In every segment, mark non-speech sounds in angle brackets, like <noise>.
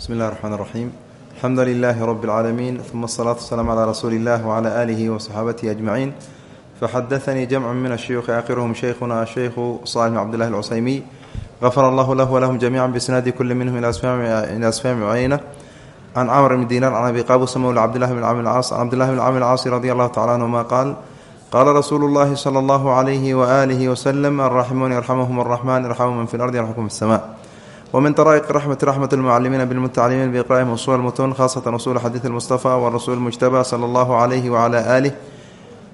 bismi illahi raxmaan raxiim alxamdu lilaahi rabbi اlcaalamiin uma asalaatu wasalaamu calaa rasuuli illah wcala aalihi wa saxaabatihi ajmaciin faxadanii jamcu min ashuyuuqi aakhiruhum sheykhuna asheykhu saalix bn cbdillahi alcusaymiy gafara allahu lahu walahum jamiica bisnaadi kuli minhum ila asfaami cayna can camr bni diinaar can abi qaabus mawl cabdillahi bn camr caas can cabdillahi bn camr caasi radi allahu tacala anhuma qaal qaala rasuulu llahi sala allahu alayhi waaalihi wasalam arraximuni arxamahum arraxmaan irxamu man fi lardi yarxamkum fi sama wmin taraa'iq raxmati raxmat اlmucalimiina bilmutacalimiin biiqraa'ihim usuul mutun khaasatan usuul xadiid almustafa wa rasuul mujtaba sala allahu calayhi wacala aalih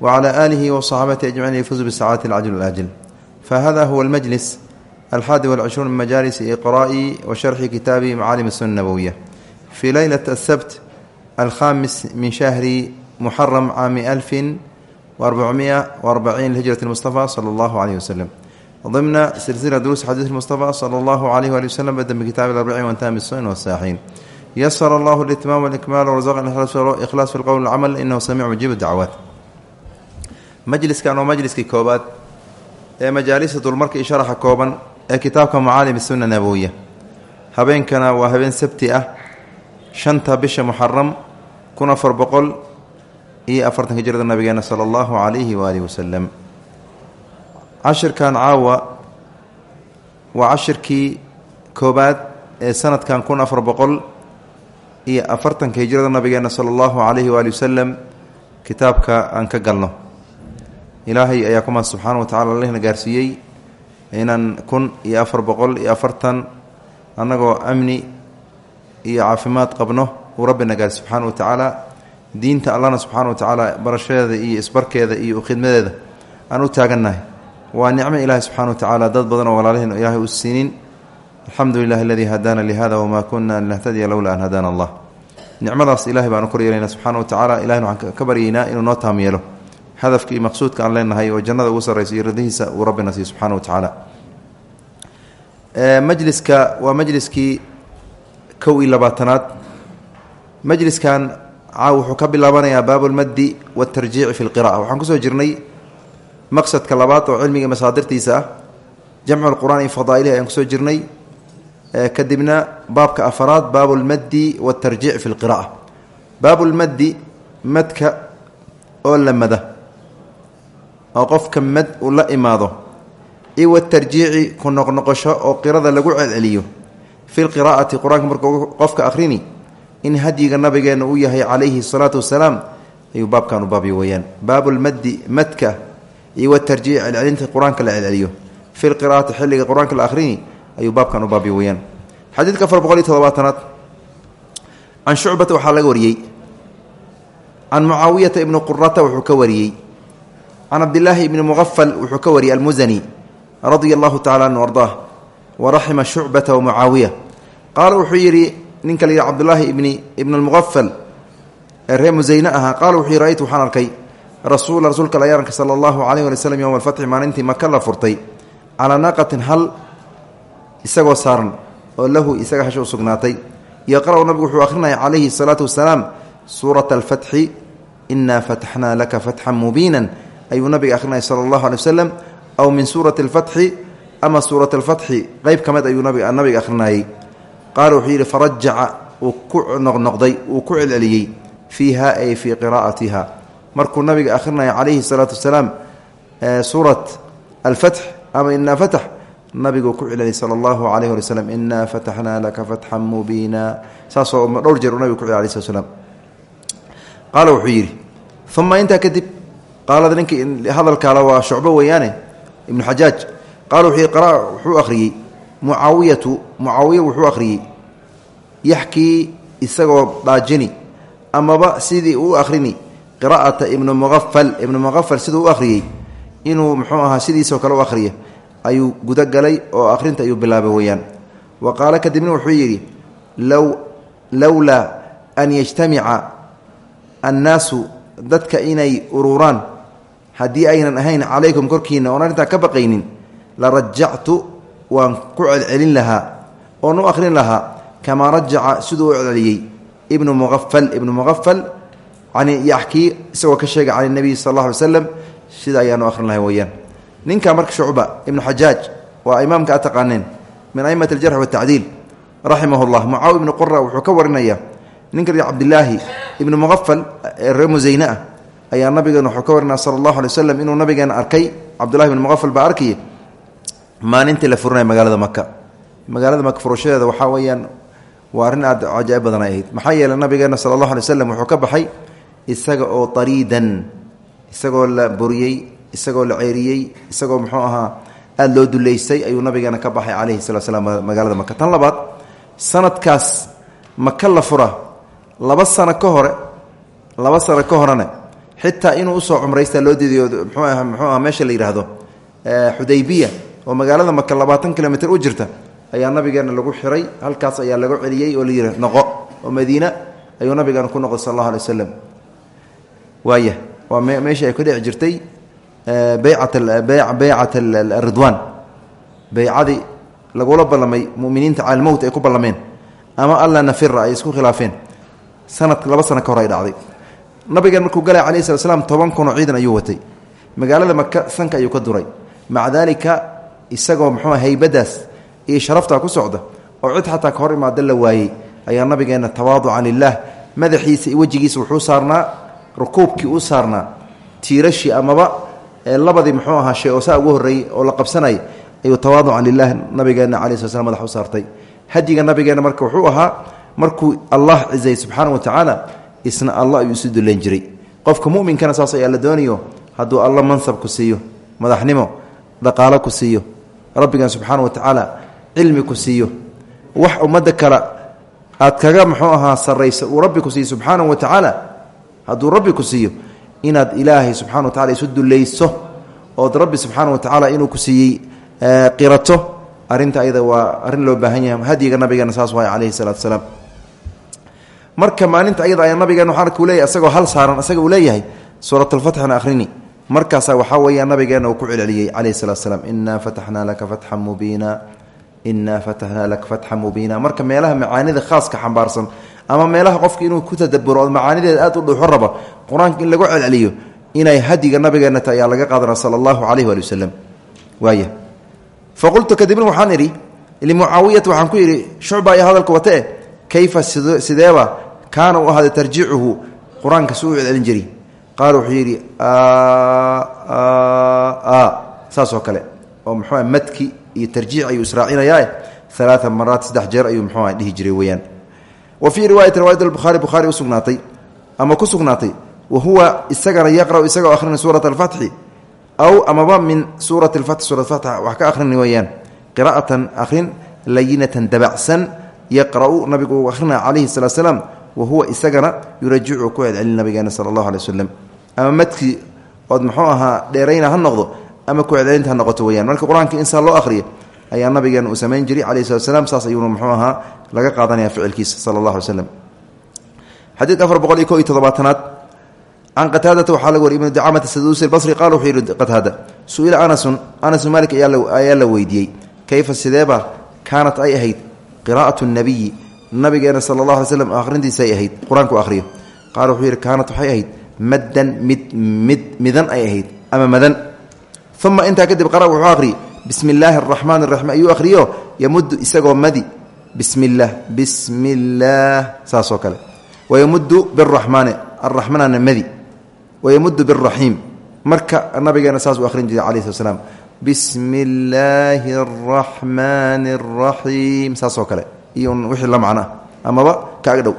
wacala aalihi wasaxaabatihi ajmaciin yafuz bisacaadati alcajl alaajil fahada huwa almajlis alxaadi walcishruun min majaalis iqraa'i wa sharxi kitaabi macaalim sunna nabowiya fii leylati asabt alkhaamis min shahri muxaram caami alfin wa arbacumiya wa arbaciin lihijrati lmustafa sala allahu calayhi wasalam ضمن سلسلة دروس حديث المصطفى صلى الله عليه وآله وسلم بدأ بكتاب الأربعين وانتهى بالسنن والساحين يسر الله الاتمام والإكمال ورزقنا الإخلاص في القول والعمل إنه سميع مجيب الدعوات مجلس كان ومجلس كي كوبات مجالس دولمرك إشارة كوبا كتابك معالم السنة النبوية هبين كان وهبين سبتي أه شنتا بش محرم كنا فربقل إي أفرتن هجرة النبي صلى الله عليه وآله وسلم cashirkan caawa waa cashirkii koobaad ee sanadkan kun afar boqol iyo afartanka hijrada nabigeena sala allahu calayhi waali wasalam kitaabka aan ka galno. Ilaahay ayaa kuma subxaana wa tacala allehna gaarsiiyey inaan kun iyo afar boqol iyo afartan annagoo amni iyo caafimaad qabno uu rabbina gaarsi subxaana wa tacaala diinta allahna subxaana wa tacaala barashadeeda iyo isbarkeeda iyo khidmadeeda aan u taagannahay waa nicmo ilaahi subxana wa tacaala dad badan oo walaalaheen oo ilaahay u siinin. Alxamdu lilahi aladii hadaana lihada wamaa kuna linahtadiya lowla an hadaana allah. Nicmadaas ilahay baanu kor yeelayna subxana wa tacala ilahina waxaan ka baryaynaa inuu noo taam yeelo hadafka iyo leenahay oo jannada ugu sarraysa iyo radihiisa rabbina siiy wa tacaala majliska waa majliskii kow iyo labaatanaad. Majliskan caaw wuxuu ka bilaabanayaa baabu lmaddi waatarjiici fi lqira'a waxaan ku soo jirnay maqsadka labaad oo cilmiga masaadirtiisa ah jamcu lqur'aan iyo fadaa'ilihi ayaan ku soo jirnay. Kadibna baabka afaraad baabu lmaddi waatarjiic fi lqira'a baabu lmaddi madka oo la mada oo qofka mad uu la imaado. Iyo watarjiici ku noqnoqosho oo qirada lagu celceliyo. Fi lqiraa'ati qur'aanka markuu qofka akhrini in hadyiga nabigeena uu yahay calayhi salaatu wasalaam ayuu baabkan u baabyo weyaan baabu lmaddi madka iyo watarjiic celcelinta qur'aanka la celceliyo. Fi lqira'ati xilliga qur'aanka la akhrini ayuu baabkan u baabyo weyaan xadiidka afar boqol iyo todobaatanaad can shucbata laga wariyey. Can mucaawiyata ibni qurata wuxuu ka wariyey. Can cabdilaahi ibni muqafal wuxuu ka wariyey almusani radia allahu anhu ardaah wa raxima shucbata wa mucaawiya. Qaala wuxuu ninka la yidhi cabdulaahi ibn almuqafal ee ree musayne ahaa qaala wuxuu rasuula rasuulka layaranka sala allahu calayh wali slm yowma alfatxi maalintii maka la furtay calaa naaqatin hal isagoo saaran oo lahu isaga hasho u sugnaatay. Yaqra-u nabigu wuxuu akhrinaya calayhi salaatu wasalaam suurata alfatxi inaa fataxnaa laka fatxan mubiinan ayuu nabiga akhrinaya sala allahu alay wasalam aw min suurati alfatxi ama suurat alfatxi qeyb ka mid ayuu nabiga akhrinayey qaala wuxuu yidhi farajaca uu ku noqnoqday uu ku celceliyey fiiha ay fii qiraa'atiha markuu nabiga akhrinaya calayhi salaatu wasalaam suurat alfatx ama inaa fatax nabiguu ku celiyay sala allahu calayh wali wslam inaa fataxnaa laka fatxan mubiina. Saasoo dhowr jeer uu nabigu ku celiy alai slat slam qaala wuxuu yidhi uma intaa kadib qaalada ninkii hadalkaala waa shucbo weeyaane ibnu xajaaj. Qaala wuxuu yidhi qara wuxuu akhriyey. Mucaawiyatu mucaawiya wuxuu akhriyey yaxkii isagoo dhaajini amaba sidii uu qira'ata ibnu muqafal ibnu muqafal siduu u akhriyey inuu muxuu ahaa sidiisoo kale u akhriya ayuu gudagalay oo akhrinta ayuu bilaabay weeyaan. Wa qaala kadibna wuxuu yidhi low lowlaa an yajtamica annaasu dadka inay ururaan haddii aynan ahayn calaykum korkiina oon arrintaa ka baqaynin la rajactu waan ku celcelin lahaa oon u akhrin lahaa kamaa rajaca siduu u celceliyey ibnu muqafal ibnu muqafal yaxkii isagoo ka sheegay can nabiy sal alla alay slam sida ayaanu akhrin lahay weyaan ninka marka shucba ibnu xajaaj waa imaamka a taqaaneen min aimati aljarx watacdiil raximah llah mucaawi ibnu qura wuxuu ka warinaya ninka cabdilaahi ibnu muqafal ee ree musayne ah ayaa nabigeena wuxuu ka warinaya sala allahu alay waslem inuu nabigeena arkay. Cabdullahi ibnu muqafal baa arkaya maalintii la furinaya magaalada maka magaalada maka furashadeeda waxaa weeyaan waa arrin aad cajaa'ib badan ay ahayd. Maxaa yeeley nabigeena sala allahu alay waslem wuxuu ka baxay isaga oo ariidan isagoo la buriyey isagoo la ceeriyey isagoo muxuu ahaa aada loo duleystay ayuu nabigeena ka baxay calayhi salatu slam magaalada maka tan labaad sanadkaas maka la fura laba sano ka hore laba sano ka horena xitaa inuu u soo cumraysta loo diidayo mxuu aha muxuu aha meesha la yidhaahdo xudaybiya oo magaalada maka labaatan kilomitr u jirta ayaa nabigeena lagu xiray halkaas ayaa lagu celiyey oo layidhi noqo oo madiina ayuu nabigeena ku noqday sal allahu alay waslem waaya. Waa meeshii ay ku dhici jirtay baycat ridwaan baycadii lagula ballamay muminiinta calmowt ay ku ballameen. Ama alla nafira ay isku khilaafeen. Sanad laba sano ka hor ay dhacday. Nabigeen markuu galay alayh slat slam toban kunoo ciidan ayuu watay. Magaalada maka sanka ayuu ka duray. Maca daalika isagoo muxuu haybadaas iyo sharaftaa ku socda oo cid xataa ka hor imaada la waayey ayaa nabigeenna tawaaducan lilah madaxiisa iyo wejigiisa wuxuu saarnaa rukuubkii u saarnaa tiirashii amaba labadii muxuu ahaa shay oo saa ugu horreeyey oo la qabsanay ayuu tawaaducan lilah nabigeenna cala sl slam madax u saartay. Hadiga nabigeenna marka wuxuu ahaa markuu allah cizay subxaana wa tacaala isna allah ayuu isu dulan jiray. Qofka muminkana saas ayaa la doonayo hadduu alla mansab ku siiyo madaxnimo dhaqaalo ku siiyo rabbigan subxaana wa tacaala cilmi ku siiyo wax ummadda kale aad kaga muxuu ahaa sarraysa uu rabbi ku siiyo subxaana wa tacaala hadduu rabbi ku siiyo inaad ilaahay subxana wa tacala isu dulayso ood rabbi subxaana wa tacaala inuu ku siiyey qirato arinta ayada waa arrin loo baahan yahay. Hadyiga nabigeena saas waay calayhi salaatu salaam. Marka maalinta ayada ayaa nabigeena waxaan arkuu leeyahay isagoo hal saaran isaga uu leeyahay suuratulfatxna akhrini. Markaasaa waxaa weeyaa nabigeena uu ku celceliyey calayhi salatu salaam inaa fataxnaa laka fatxan mubiina inaa fataxnaa laka fatxan mubiina. Marka meelaha macaanida khaaska xambaarsan ama meelaha qofka inuu ku tadaburo oo macaanideeda aad u dhuuxo raba qur'aanka in lagu celceliyo inay hadiga nabigeena ayaa laga qaadana sala allahu calayhi waali wasalam waaya faqultu kadibna waxaan idhi limucaawiyata waxaan ku yidhi shucba ayaa hadalka watee kayfa sideeba kaana u ahaaday tarjiicuhu? Qur'aanka su u celcelin jiri qaala wuxuu yidhi saasoo kale. Oo muxuu madki iyo tarjiic ayuu israacinayaa alaaa maraat saddex jeer ayuu muxuu dhihi jiray weyaan wa fii riwaayati riwayat buhaari bukhaari usugnaatay ama ku sugnaatay wa huwa isagana yaqra'u isagoo akhrinay suurat alfatxi aw amaba min suurati alfatxi suurat fatxa wax ka akhrini weeyaan. Qiraa'atan akhrin layinatan dabacsan yaqra'u nabigu uu akhrina calayhi salatu slaam wa huwa isagana yurajicu ku celcelin nabigeena sala allahu alay waslem ama madkii ood muxuu ahaa dheerayna ha noqdo ama ku celcelinta ha noqoto weyaan marka qur'aanka insaa loo akhriya ayaa nabigeena uu samayn jiray calayhi salatu slam saas ayuuna muxuu ahaa laga qaadanaya ficilkiisa sala allah alay slem xadiidka afar boqol iyo ko iyo toddobaatanaad. Can qataadata waxaa laga wariy ibnu dacamata saduusi albasri qaala wuxuu yidhi qataada su'ila anasun anasu maalik ayaa la weydiiyey. Kayfa sideeba kaanat ay ahayd qiraa'atu nabiyi nabigeena sala allah alay slam akhrintiisay ahayd qur'aanku akhriyo. Qaala wuxuu yidhi kaanat waxay ahayd ay bismi illaahi araxmaan araxiim ayuu akhriyo? Yamuddu isagoo madi. Bismi illaah bismi illaah saasoo kale. Wayamuddu biraxmaani araxmaanna madi. Wayamuddu biraxiim marka nabigeena saas uu akhrin jiray calayi slat slam bismi illaahi araxmaani araxiim saasoo kale. Iyo wixii la macno ah amaba kaaga dhow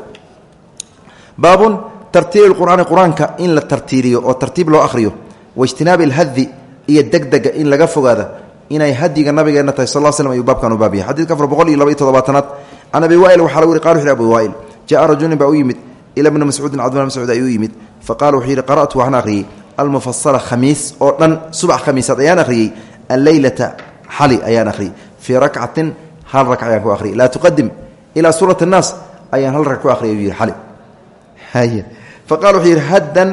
baabun tartiili qur'aani qur'aanka in la tartiiliyo oo tartiib loo akhriyo. Waijtinaabi alhadi iyo degdega in laga fogaada inay hadiga nabigeena tahay sal sl ayuu baabkan u baab yahay xadidka afar boqol iyo laba iyo todobaatanaad can abi waa'il waxaa lagu yihi qal wuxu yhi abi waa'il ja'a rajulin baa u yimid ila bni mascuudin cabdullah mascuud ayuu u yimid fa qaala wuxuu yidhi qara'tu waxaan akhriyey almufasala khamiis oo dhan subax khamiisaad ayaan akhriyey alleylata xali ayaan akhriyey fii rakcatin hal rakc ayaan ku akhriyey laa tuqadim ilaa suurat annaas ayaan hal rac ku akhriyay ayuu yidhi xali. Fa qala wuxuu yidhi haddan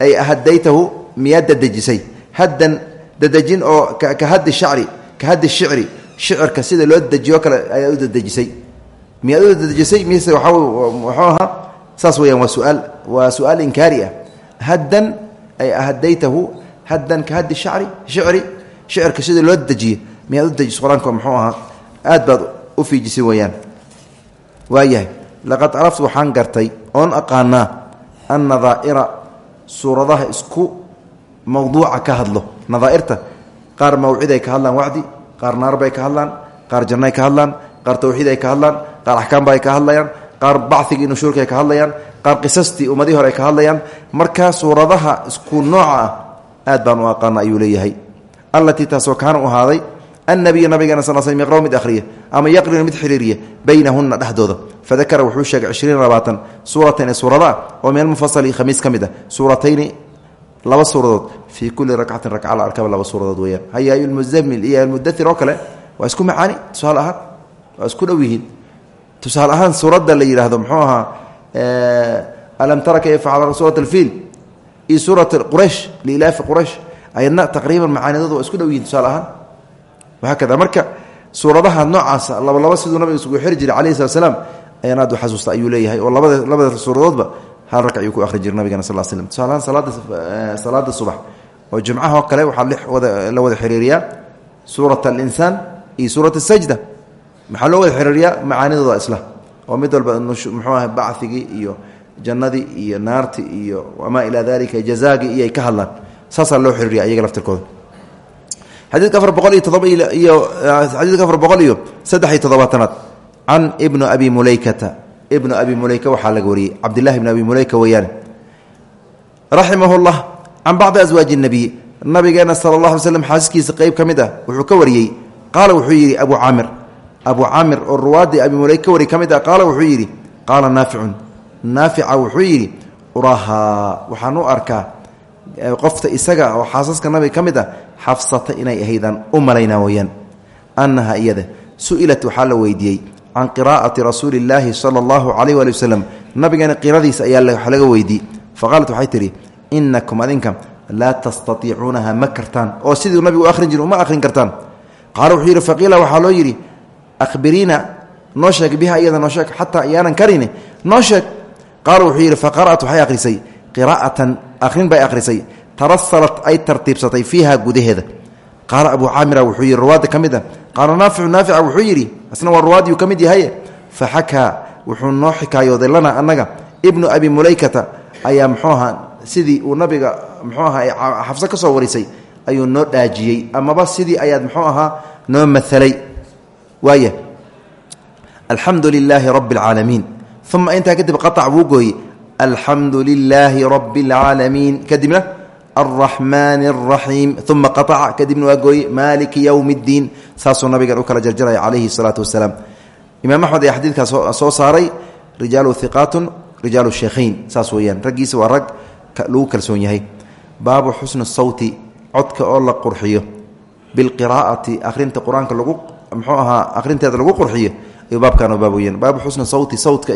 ay hadaytahu miyaad dadejisay haddan dadejin oo ka haddi shacri ka haddi shicri. Shicirka sida loo dejiyo kale ayaa u dadejisay miyaad u dadejisay mise wuxuu ahaa? Saas weyaan waa suaal waa su'aal inkaari ah. Haddan ay hadaytahu haddan ka haddi shacri shicri shicirka sida loo dejiye miyaad u dejiso? Qur'aanka muxuu ahaa? Aad baad u fiijisay weyaan waayahay laqad caraftu waxaan gartay oon aqaanaa an nadaa'ira suuradaha isku mawduuca ka hadlo nadaairta. Qaar mawcid ay ka hadlaan wacdi qaar naarbay ka hadlaan qaar jannay ka hadlaan qaar tawxiid ay ka hadlaan qaar axkaamba ay ka hadlayaan qaar bacigii nushuurka ay ka hadlayaan qaar qisastii ummadihii hore ka hadlayaan. Markaa suuradaha isku nooca ah aad baan u aqaana ayuu leeyahay. Allatii taasoo u ahaaday annabiyu nabigeena sal sl yaqra'u mid ama yaqrinu mid xiriiriya baynahunna dhexdooda fadakara wuxuu sheegay cishriina labaatan suuratan suurada oo min almufasali khamiis ka ah. Suuratayni laba suuradood fii kulli rakcatin rakca la arkaba laba suuradood weyaan haya almuzamil iyo almudair oo kale waa isku macaani tusaale ahaan waa isku dhow yihiin. Ahaan suuradda la yidhaahdo muxuu ahaa alam tara kayfa facala suurat alfiil? Iyo suurat quraysh liilaafi quraysh ayadna taqriiban macaanidooda waa isku dhow yihiin tusaale ahaan. Wahaakada marka suuradaha noocaas laba laba siduu nabiga isugu xiri jiray calayhi salat slaam ayaan xasuusta ayuu leeyahay oo labada labada suuradoodba hal rag ayuu ku akhri jiray nabigana sal slm tusaalahaan salaada salaada subax oo jumcaha oo kale waxaa wada la wada xiriiriyaa suurat alinsaan iyo suurat asajda maxaa loo wada xiriiriyaa? Macaanidooda isla. Oo mid walba muxuu bacigii iyo jannadii iyo naarti iyo wamaa ilaa dalika jazaagii iyo ka hadlaan. Saasaa loo xiriiriya iyaga laftirkooda. Xadiidka afar boqol iyo iyo xadiidka afar boqol iyo saddex iyo ibnu abi mulaykata ibnu abi muleyka waxaa laga wariyey. Cabdillahi ibn abi muleyka weeyaane raximahu llah can bacdi aswaaji nabiy nabigeena sala allah alay slm xaaskiisa qeyb ka mid ah wuxuu ka wariyey. Qaala wuxuu yidhi abu caamir. Abu caamir oo ruwaadii abi muleyka ka wari ka mid ah qaala wuxuu yidhi qaala naaficun. Naafica wuxuu yidhi urahaa waxaan u arkaa qofta isaga oo xaasaska nabiga ka mid ah xafsata inay ahaydaan u malaynaa weyaan annaha iyada su'ilat waxaa la weydiiyey can qiraa'ati rasuuli illaahi sala allahu calayh waali wasalam nabigeena qiradiisa ayaa laga weydiiyey. Faqaalat waxay tidhi inakum adinka laa tastatiicuunaha ma kartaan. Oo siduu nabigu u ahrin jiri uma ahrin kartaan. Qaala wuxuu yidhi faqiila waxaa loo yidhi ahbiriina noo sheeg biha iyada noo sheeg xataa iyaanan karini noo sheeg. Qaala wuxuu yidhi faqara'at waxay akhrisay. Qiraa'atan akhrin bay akhrisay. Tarasalat ay tartiibsatay fiiha gudaheeda. Qaala abuu caamira wuxuu yidhi ruwaadda ka mid a qaala naaficu naafica wuxuu yidhi isna waa ruwaadiyu ka mid yahaye fa xakaa wuxuu noo xikaayooday lana annaga ibnu abi mulaykata ayaa muxuu ahaa sidii uu nabiga muxuu ahaa xafso ka soo warisay ayuu noo dhaajiyey amaba sidii ayaad muxuu ahaa noo matalay waaya alxamdu lilaahi rabbi alcaalamiin uma intaa kadib qaac wuu gooyey alxamdu lilaahi rabbi alcaalamiin kadibna alraxmaani alraxiim uma qaaca kadibna waa gooyey maaliki yowmi اddiin saasuu nabigan u kala jarjaraya calayhi salaatu wasalaam imaam axmed ayaa xadiidkaas soo saaray rijaalu hiqaatun rijaalu sheekhayn saas weeyaan. Raggiisa waa rag lagu kalsoon yahay. Baabu xusni sawti codka oo la qurxiyo. Bilqiraa'ati akhrinta qur'aanka lagu muxuu ahaa akhrinteeda lagu qurxiyo. Ayuu baabkan baab weyaan baabu xusni sawti sawtka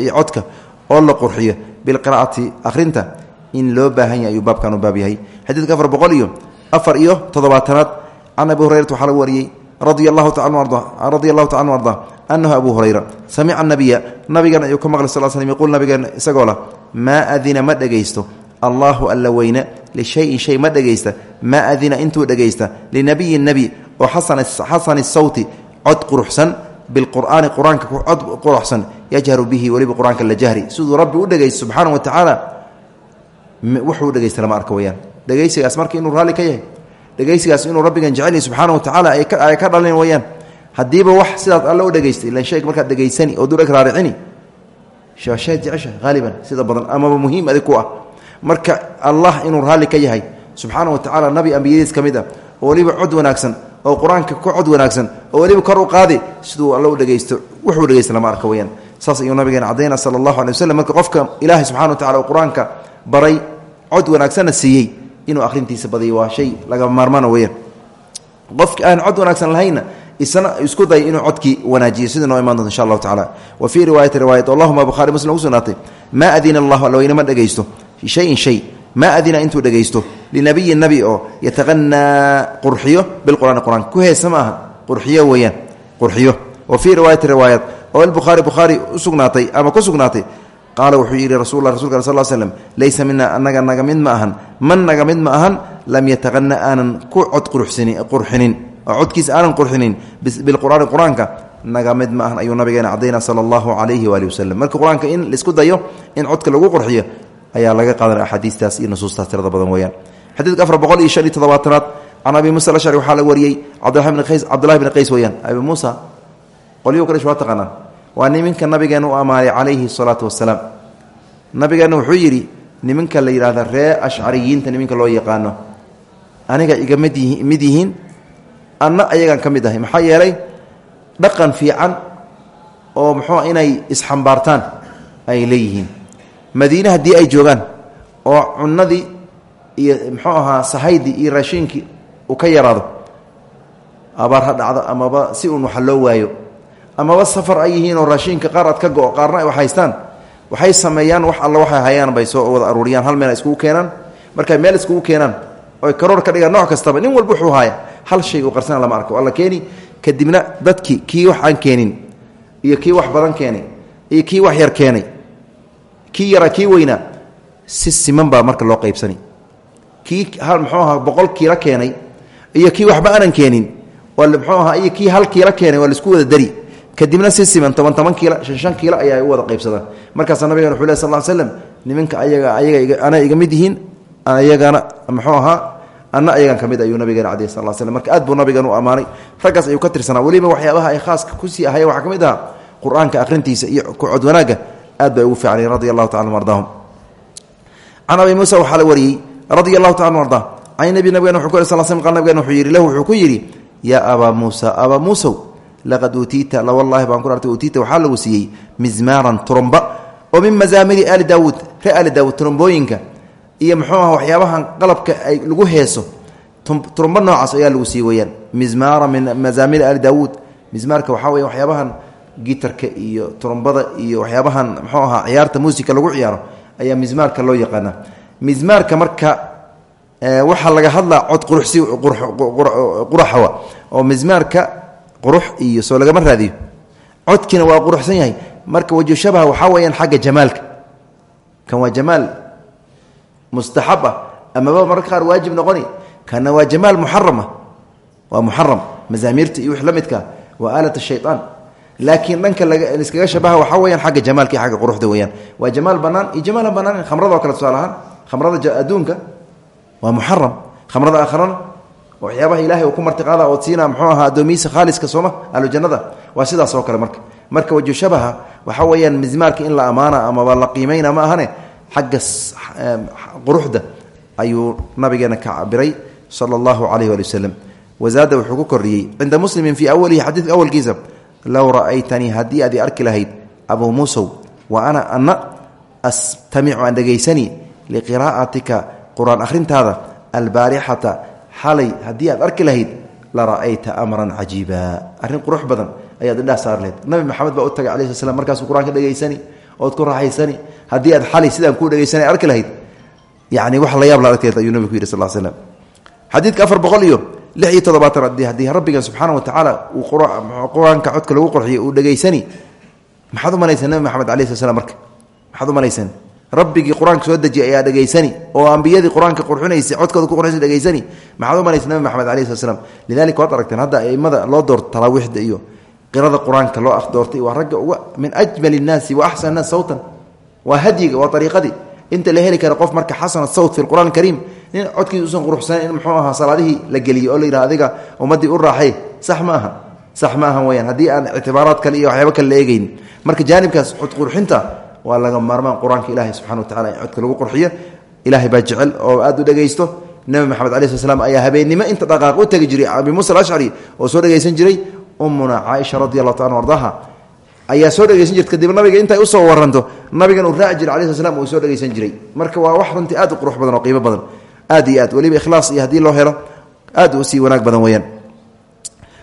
in loo baahan yahay ayuu baabkan u baab yahay. Xadiidka afar boqol iyo afar iyo toddobaatanaad can abi hurayrata waxaa laga wariyey radia allahu taala anu arda anahu abu hurayra samica nabiya nabigan ayuu ka maqlay sal slm yaquul nabigeena isagoo lah maa adina ma dhegaysto allahu alla weyne lishayin shay ma dhegaysta maa adina intuu dhegaysta linabiyin nebi oo xasani sawti cod quruxsan bilqur'aani qur'aanka cod quruxsan yajharu bihi weliba qur'aanka la jahri. Siduu rabbi u dhegaysto subxaana wa tacaala wuxuu dhegaysta lama arka weyaan dhegaysigaas marka inuu raalli ka yahay dhegaysigaas inuu rabbigan jecelyahy subxaana wa tacaala ay ka dhalin weyaan haddiiba wax sidaas alla u dhegaystay ilan shayga markaad dhegaysani oo dul raaricini shaashaad jecesha haaliban sida badan amaba muhiim adig ah. Marka allah inuu raalli ka yahay subxaana wa tacaala nabi ambiyadiis ka ah oo weliba cod wanaagsan oo qur'aanka ka cod wanaagsan oo weliba kor u qaadi siduu alla u dhegaysto wuxuu dhegaysta lama arka weyaan saas ayuu nabigeena cadayna sala allahu alay waslem marka qofka ilaahay subxana wa tacala oo qur'aanka baray cod wanaagsanna siiyey. Inuu akhrintiisa badiyo waa shay laga maarmaana weyaan qofki aan cod wanaagsan lahayna isna isku day inuu codkii wanaajiyo. Sidii noo doonto insha allahu tacala wa fii riwaayati riwaayat allahuma bukhari muslim ugu sugnaatay adina allahu allaweyne ma dhegaysto shayin shay. Maa adina intuu dhegaysto linabiyin nabi oo yataqanaa qurxiyo bilqur'aani qur'aanka ku heesa ma weeyaan qurxiyo. Wa fii riwaayati riwaayat oo albukhaari bukhaari u sugnaatay ama ku sugnaatay qaala wuxuu yidhi rasul rasulka sal slm laysa mina anaga naga mid ma ahan. Man naga mid ma ahan lam yataqana aanan ku cod qurxinin. Oo codkiisa aanan qurxinin. Bilqur'aani qur'aanka naga mid ma ahan ayuu nabigeena cadayna sala allahu calayhi waali waslem marka qur'aanka in la isku dayo in codka lagu qurxiyo ayaa laga qaadanaya axaadiistaas iyo nusuustaas tirada badan weeyaan. Xadiidka afar boqol iyo shan iyo toddobaatanaad can abi muusa alashcari waxaa la wariyey cabdulahi bni qays weyaan abi muusa qolyu qraysh waa taqaanaan waa niminka nabigeena u ammaanay calayhi salaatu wasalaam. Nabigeena wuxuu yidhi niminka la yidhahda ree ashcariyiinta niminka loo yaqaano aniga iga mid yihiin anna ayagaan ka mid ahay. Maxaa yeelay dhaqan fiican oo muxuu inay isxambaartaan ay leeyihiin. Madiine haddii ay joogaan oo cunadii iyo muxuu ahaa sahaydii iyo raashiinkii uu ka yaraado abaar ha dhacdo amaba si uun waxa loo waayo amaba safar ay yihiin oo raashiinka qaar aad ka go qaarna wax haystaan. Waxay sameeyaan wax alla waxay hayaan bay soo wada aruuriyaan. Hal meel iskugu keenaan? Markay meel iskugu keenaan oy karoor ka dhigaan nooc kastaba nin walba wuxuu haaya hal shay uu qarsana lama arko. Alla keeni kadibna dadkii kii wax aan keenin iyo kii wax badan keenay iyo kii wax yar keenay kii yaraa kii weynaa si siman baa marka loo qaybsani. Kii muxuu ahaa boqol keenay iyo kii waxba aanan keenin mxuu ahaa iyo kii hal keenay waa la isku wada dari kadibna si siman toban toban kiila shan shan ayaa wada qaybsadaan. Markaasaa nabigan wuxu leh sal l slem ayaga ayaga ana iga mid yihiin ayagana muxuu ahaa anna ayagan ka mid ayuu nabigeena calayi sal slm marka aad buu nabigan u ammaanay raggaas ayuu ka tirsanaa. Weliba waxyaabaha ay khaaska ku sii ahaye waxaa ka mid ahaa qur'aanka iyo kucod wanaagga aad ugu fiicnay radi allahu tacala ardaahum can abi muusa waxaa la wariyey radi allahu taala arda can nabi nabigena wuxu ku sl wuxuu yidhi lahu wuxuu ku yidhi yaa abaa muusa abaa laqad uutiita lawallaahi baan ku artay uutiita waxaa lagu siiyey mizmaaran turumba oo min mazaamiri aali daawuud ree aali daawuud turumbooyinka iyo muxuu ah waxyaabahan qalabka ay lagu heeso turumba noocaas ayaa lagu siiyey weyaan mizmaara min mazaamiri aali daawuud mizmaarka waxaa weya waxyaabahan gitarka iyo turumbada iyo waxyaabahan muxuu ahaa ciyaarta muusika lagu ciyaaro ayaa mizmaarka loo yaqaana mizmaarka marka waxaa laga hadlaa cod oo mizmaarka qurux iyo soo lagama raadiyo. Codkiina waa quruxsan yahay. Marka waju shabaha waxaa weyaan xagga jamaalka. Kan waa jamaal mustaxab ah amaba mararka qaar waajib noqoni. Kana waa jamaal muxarama waa muxaram mazaamiirta iyo wix la midka. Waa aalat shayaan laakiin dhanka laiskaga shabaha waxaa weyaan xagga jamaalka iyo agga quruxda weyaan waa jamaal banaan iyo jamaalan banaan khamradoo kale tusaale ahaan khamrada adduunka waa muxaram khamrada aakharana waxyaabaha ilahay uu ku martiqaada ood siina mxuu ahaa addoomiyiisa khaaliska sooma ahlujannada waa sidaas oo kale marka. Marka waju shabaha waxaa weeyaan mizmaarka in la ammaana amaba la qiimayna ma ahane xagga quruxda ayuu nabigeena ka cabiray sala allahu calayh waali wasalam wazaada wuxuu ku kordhiyey cinda muslimin fii awalihi xadiidka awalkiisa low ra'aytanii haddii aad i arki lahayd abuu muusow wa ana ana astamicu aan dhegaysani liqiraa'atika xalay haddii aad arki lahayd la ra'ayta amran cajiiba. Arrin qurux badan ayaad indhaha saar lahayd. Nabi maxamed baa u tagay cala sl slam markaasuu qur'aanka ku raaxaysani. Haddii aad xalay sidaan kuu dhegaysanay arki lahayd yani wax la yaab la aragteed ayuu nabigu ku yidhi sal slam xadiidka afar boqol iyo lix iyo toddobaatan haddii rabbigan subxaana wa tacaala uu qur'aanka codka lagu qorxiyo uu dhegaysani maxaad u malaysaa nabi maxamed alai sl slam marka? Maxaad rabbigii qur'aanka soo dejiyay ayaa dhegaysani oo ambiyadii qur'aanka codkooda ku qurxinaysa dhegaysani. Maxaad u malaysa nabi maxamed alayhi slat lidalika waad aragteen hadda aimada loo doorto talaawiixda iyo qirada qur'aanka loo doortay waa ragga uga min ajmal innaasi wa axsan naas sawtan. Waa hadyiga waa ariiqadii inta la heli kara qof marka xasana sawt fi qur'an kariim nin codkiisa usan quruxsanan in muxuu ahaa salaadihii la geliyo oo la yidhaha adiga ummaddii u raaxay. Sax ma aha. Sax ma ahan weyaan haddii aan ictibaaraad kale iyo waxyaaba kale la eegeyn marka jaanibkaas cod qurxinta waa laga maarmaan qur'aanka ilahi subxana watacala in codka lagu qurxiyo. Ilahay baa jecel oo aad u dhegaysto nebi maxamed alai sl ayaa habeennimo inta dhaqaaq u tegi jiray abi muusa alashcari oo soo dhegaysan jiray. Ummuna caaisha radi allahu taala ardaha ayaa soo dhegaysan jirta kadib nabiga intay u soo waranto nabigan uu raaci jiray alai sl uu soo dhegaysan jiray. Marka waa wax runtii aad u qurux badan oo qiimo badan. Aad iyo aad weliba ikhlaas iyo haddii loo helo aad u sii wanaag badan weyaan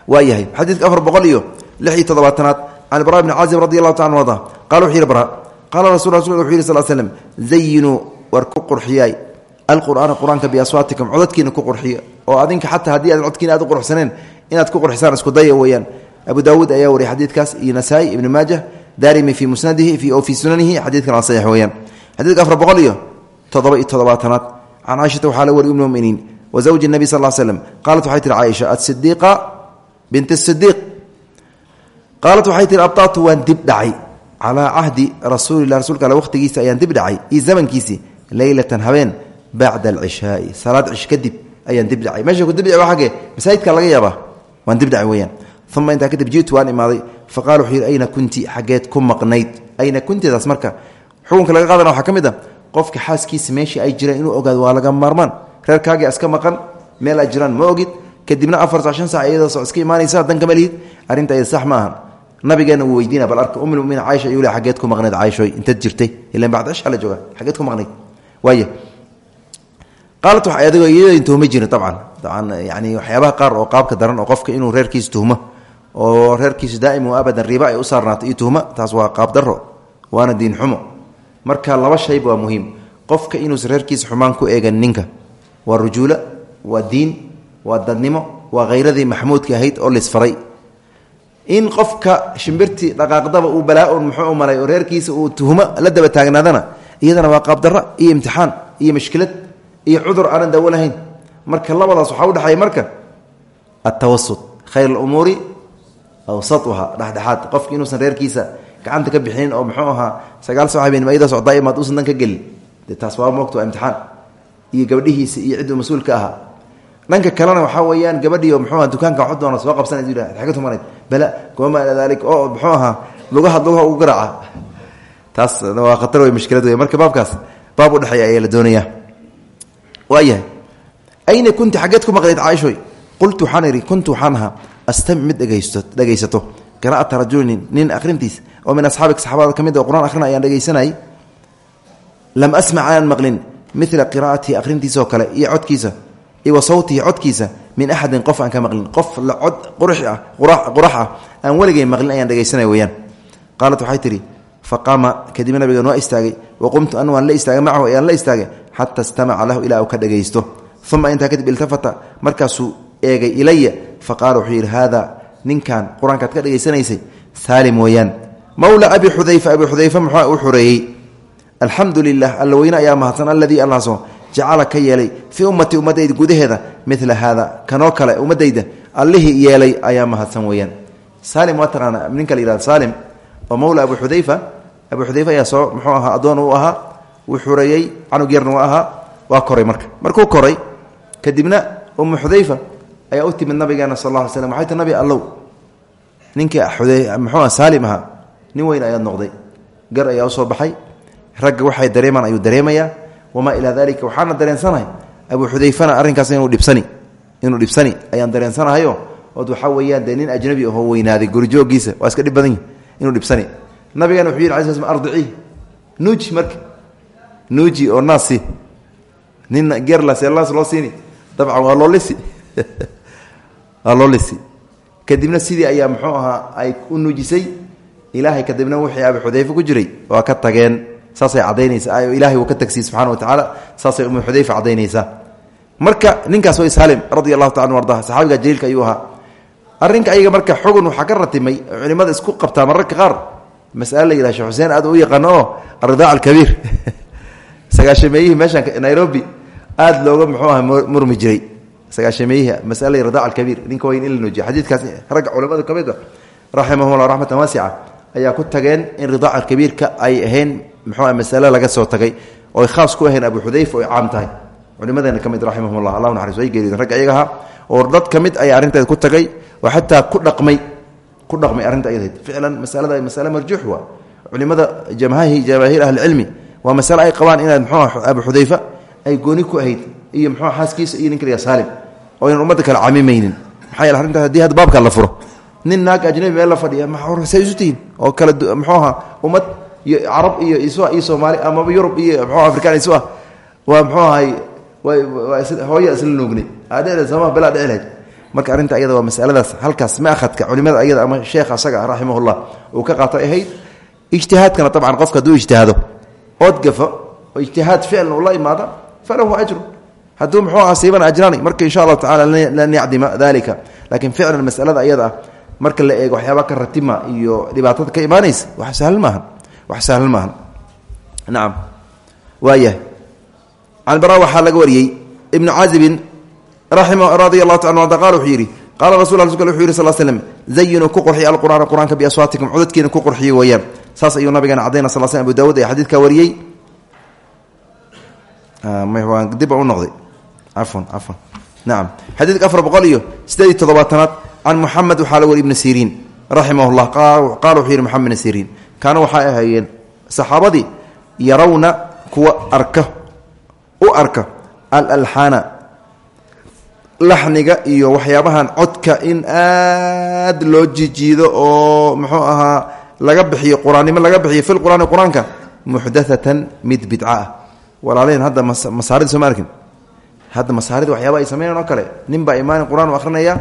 waayahay xadiidka afar boqol iyo lix iyo toddobaatanaad can ibra bni caazib radi allahu taala arda qala wuxuu yihi qaala rasul wuxuu yihi sal slm zayinuu war ku qurxiyaay alqur'aana qur'aanka biaswaatikum codadkiina ku qurxiya oo adinka xataa haddii aad codkiina aad u qurxsaneen inaad ku qurxisaan isku daya weeyaan abu daawuud ayaa wariyay xadiidkaas iyo nasaa-i ibni maajah daarimi fii musnadihi o fii sunanihi xadiidkan saxiix weeyaan xadiidka afar boqol iyo toddoba iyo toddobaatanaad can caaishata waxaa la wariy um muminiin wa zawji nabi sal slm qaalat waxay tihi caaisha asidiiqa bint sidiiq qaalat waxay tihi abtaatu waan dib dhacay calaa cahdi rasuulilah rasuulka alle waqtigiisa ayaan dib dhacay iyo zamankiisii leylatan habeen bacda alcishaai salaad cish kadib ayaan dib dhacay. Meesha ku dibdhac waa xagee masaajidka laga yaabaa waan dib dhacay weyaan uma intaa kadib jiitu waan imaaday faqala wuxuu yidhi ayna kunti xaggeed ku maqnayd? Ayna kuntidaas marka xukunka laga qaadana waxaa ka mid a qofka xaaskiisa meeshii ay jireen inuu ogaado waa laga maarmaan. Reerkaagii iska maqan meel ay jiraan ma ogid. Kadibna afar sac shan sac iyadoo so iska imaanaysa dan lihid arrinta iyada sax ma ahan nabigeena wuu weydiina bal arka umulmuminiin caaisha ayuu le xaggeed ku maqnayd caaishoy intaad jirtay. Ilan bacd cisha la jooga xaggeed ku maqnayd waaya qaalat wax adigoo tuhma jirin dabcan. Dabcan yani waxyaabaha qaar oo qaabka daran oo qofka inuu reerkiisa tuhmo oo reerkiisa daa'im wa abadan ay u saarnaato iyo taas waa qaab daro waana diin xumo. Marka laba shayba waa muhiim. Qofka inuusan reerkiisa xumaan ku eegan ninka waa rujuulo waa diin waa dadnimo waa khayradii maxmuudka ahayd oo lisfaray in qofka shimbirtii dhaqaaqdaba uu balaa-un muxuu u malay oo reerkiisa uu tuhmo la daba taagnaadana iyadana waa qaabdarra iyo imtixaan iyo mashkilad iyo cudur aanan dawo lahayn. Marka labadaas waxaa udhexeeya marka altawasut khayr alumuuri awsatuha dhexdhexaad qofka inuusan reerkiisa gacanta ka bixinin oo muxuu ahaa sagaal soo habeen mayada socdaa imaad uusan dan ka gelin. Dee taas waa moogta waa imtixaan. Iyo gabdhihiisa iyo cidduu mas'uulka ahaa. Dhanka kalena waxaa weeyaan gabadhiio muxuu aha dukaanka waxu doona soo qabsanay aga tumanayd bala gooma daalik oo muxuu ahaa? Lugaha lugaha ugu garaaca. Taas waa khatar wey mushkilad wey marka baabkaas baab udhexeeya ayaa la doonayaa. Waayahay ayna kunti xaggeed ku maqlayd caaishoy qultu waxaan idhi kuntu waxaan ahaa astami mid dhegaysto dhegaysato. Qiraa'ata rajulin nin akhrintiis oo min asxaabika saxaabada ka mid oo qur'aan akhrina ayaan dhegaysanayay lam asmac aanan maqlin mila qiraa'atihi akhrintiisaoo kale iyo codkiisa iyo wa sawtihi codkiisa min axadin qof aan ka maqlin qof la cod qurux ah qurax ah aan weligay maqlin ayaan dhegaysanaya weyaan qaalat waxay tidhi faqaama kadibna nabigan waa istaagay wa qumtu anu waan la istaagay macahu ayaan la istaagay xata istamaca lahu ilaa uu ka dhagaysto uma intaa kadib iltafata markaasuu eegay ilaya faqaala wuxuu yidhi ninkan qur'aankaad ka dhegaysanaysay saalim weeyaan. Mowla abi xudayfa abi xudayfa muxua u xoreeyey alxamdu lilah alla weyne jacala ka yeelay fii ummati ummadayda gudaheeda mila haada. Kanoo kale ummadayda allihii yeelay ayaa mahadsan weeyaan. Saalim waa taqaana ninka la yihahdo saalim oo mowla abu xudayfa. Abu xudayfa ayaa soo muxuu ahaa addoon u ahaa. Wuu xureeyey canug yarna waa ahaa. Waa koray marka. Markuu koray kadibna umu xudayfa ayaa u timid nabigeena sal alla ly slam waxay ti nabi allow. Ninkii muxuua saalim ahaa. Nin weyn ayaad wamaa ilaa dalika waxaana dareensanahay abu xudayfana arrinkaas inuu dhibsani ayaan dareensanahayo ood waxaa weeyaan dee nin ajnabi ahoo weynaaday gurjoogiisa waa iska dhib badan yihi inuu dhibsani nabigeena wuxuu yidhi ala sl ardicii nuuji marka nuuji oo naasi nin gerlaseelaas loo siini dabcan waa loo lisi kadibna sidii ayaa muxuu ahaa ay u nuujisay ilaahay kadibna wixii abi xudayfa ku jiray waa ka tageen saasay cadaynaysaa ilaahay uu ka tagsiyey subxana wa tacaala saasay umu xudayfa cadaynaysaa marka ninkaas way saalim radi allahu taala anu ardaha saxaabiga jaliilka ayuu ayaga marka xugun waxaa ka culimada isku qabtaa mararka qaar. Masale la yidhaha shekh aad u yaqaano oo aridaac alkabiir. <laughs> Sagaashameeyihii meeshan nairobi aada looga muxuu aha murmi jiray. Sagaashameeyihii masale ridaac alkabiir ninka wayn in la nuujiya xadiidkaas ragga culimada ka mid a raxmatan waasica ayaa ku tageen in ridaac alkabiirka ay ahayn muxuu masale laga soo tagay ooy khaas ku ahayn abu xudayfa oy caam tahay. Culimadeena ka mid raximahumullah naxariis way geeriyoden ragga ahaa oo dad ka mid ayaa ku tagay oo xataa ku dhaqmay ku dhaqmay arrinta ayadayd ficlan masalada masale marjuux waa culimada jamaahi jamaahiir ahlicilmi waa masale ay qabaan inaad abu xudayfa ay gooni ku ahayd iyo muxuu xaaskiisa iyo ninka saalim. Oo aynan ummadda kale camimaynin. Maxaa yeele haddii hadda baabka la furo nin naag ajnabi meel la fadhiya say isu tihiin? Oo kale muxuu ahaa ummad iyo carab iyo isu iyo soomaali amaba yurub iyo muxuu afrikaan isu ah. Waa muxuu ahay hooya isla nuugnay adhele sooma belaa dhici lahayd marka arrinta ayada waa masaladaas. Halkaas maahadka culimada ayada ama sheekh asaga raximahullah uu ka qaatay ahayd ijtihaadkana dabcan qofka hadduu ijtihaado. Ood gafo oo ijtihaad ficlan uu la imaada falahu ajru hadduu muxuu asiibana ajraani. Marka insha allahu tacala lan yacdima dalika laakiin ficlan masalada ayada ah marka la eego waxyaaba ka ratima iyo dhibaatada ka imaanaysa wax sahlan maahan wax sahlan maahan. Nacam waayahay can bara waxaa laga wariyey ibnu caazibin radia allahu ta aa qal wuxuu yidhi qaala rasul wuxuu yidhi sal slm zayinuu ku qurxiya alqur'aana qur'aanka biaswaatikum codadkiina ku qurxiye weeyaan. Saas ayuu nabigeena cadayna sal sl abu daawud ee xadiidka wariyey. Dib u noqday. Cafwan cafwan. Nacam xadiidka afar boqol iyo sideed iyo toddobaatanaad can muxamed waxaa la wari ibni siriin raximah llah qaala wuxuu yidhi moxamed ibn siriin kaana waxay ahaayeen saxaabadii yarawna kuwa arka u arka alalxaana laxniga iyo waxyaabahan codka in aad loo jijiido oo muxuu ahaa laga bixiyo quraannimo laga bixiyo fi lqur'aani qur'aanka muxdathatan mid bidca ah. Walaalehen hadda masaarida soo ma arkin. Waxyaaba ay sameynaan oo kale nin baa imaanin qur'aan u akrinaya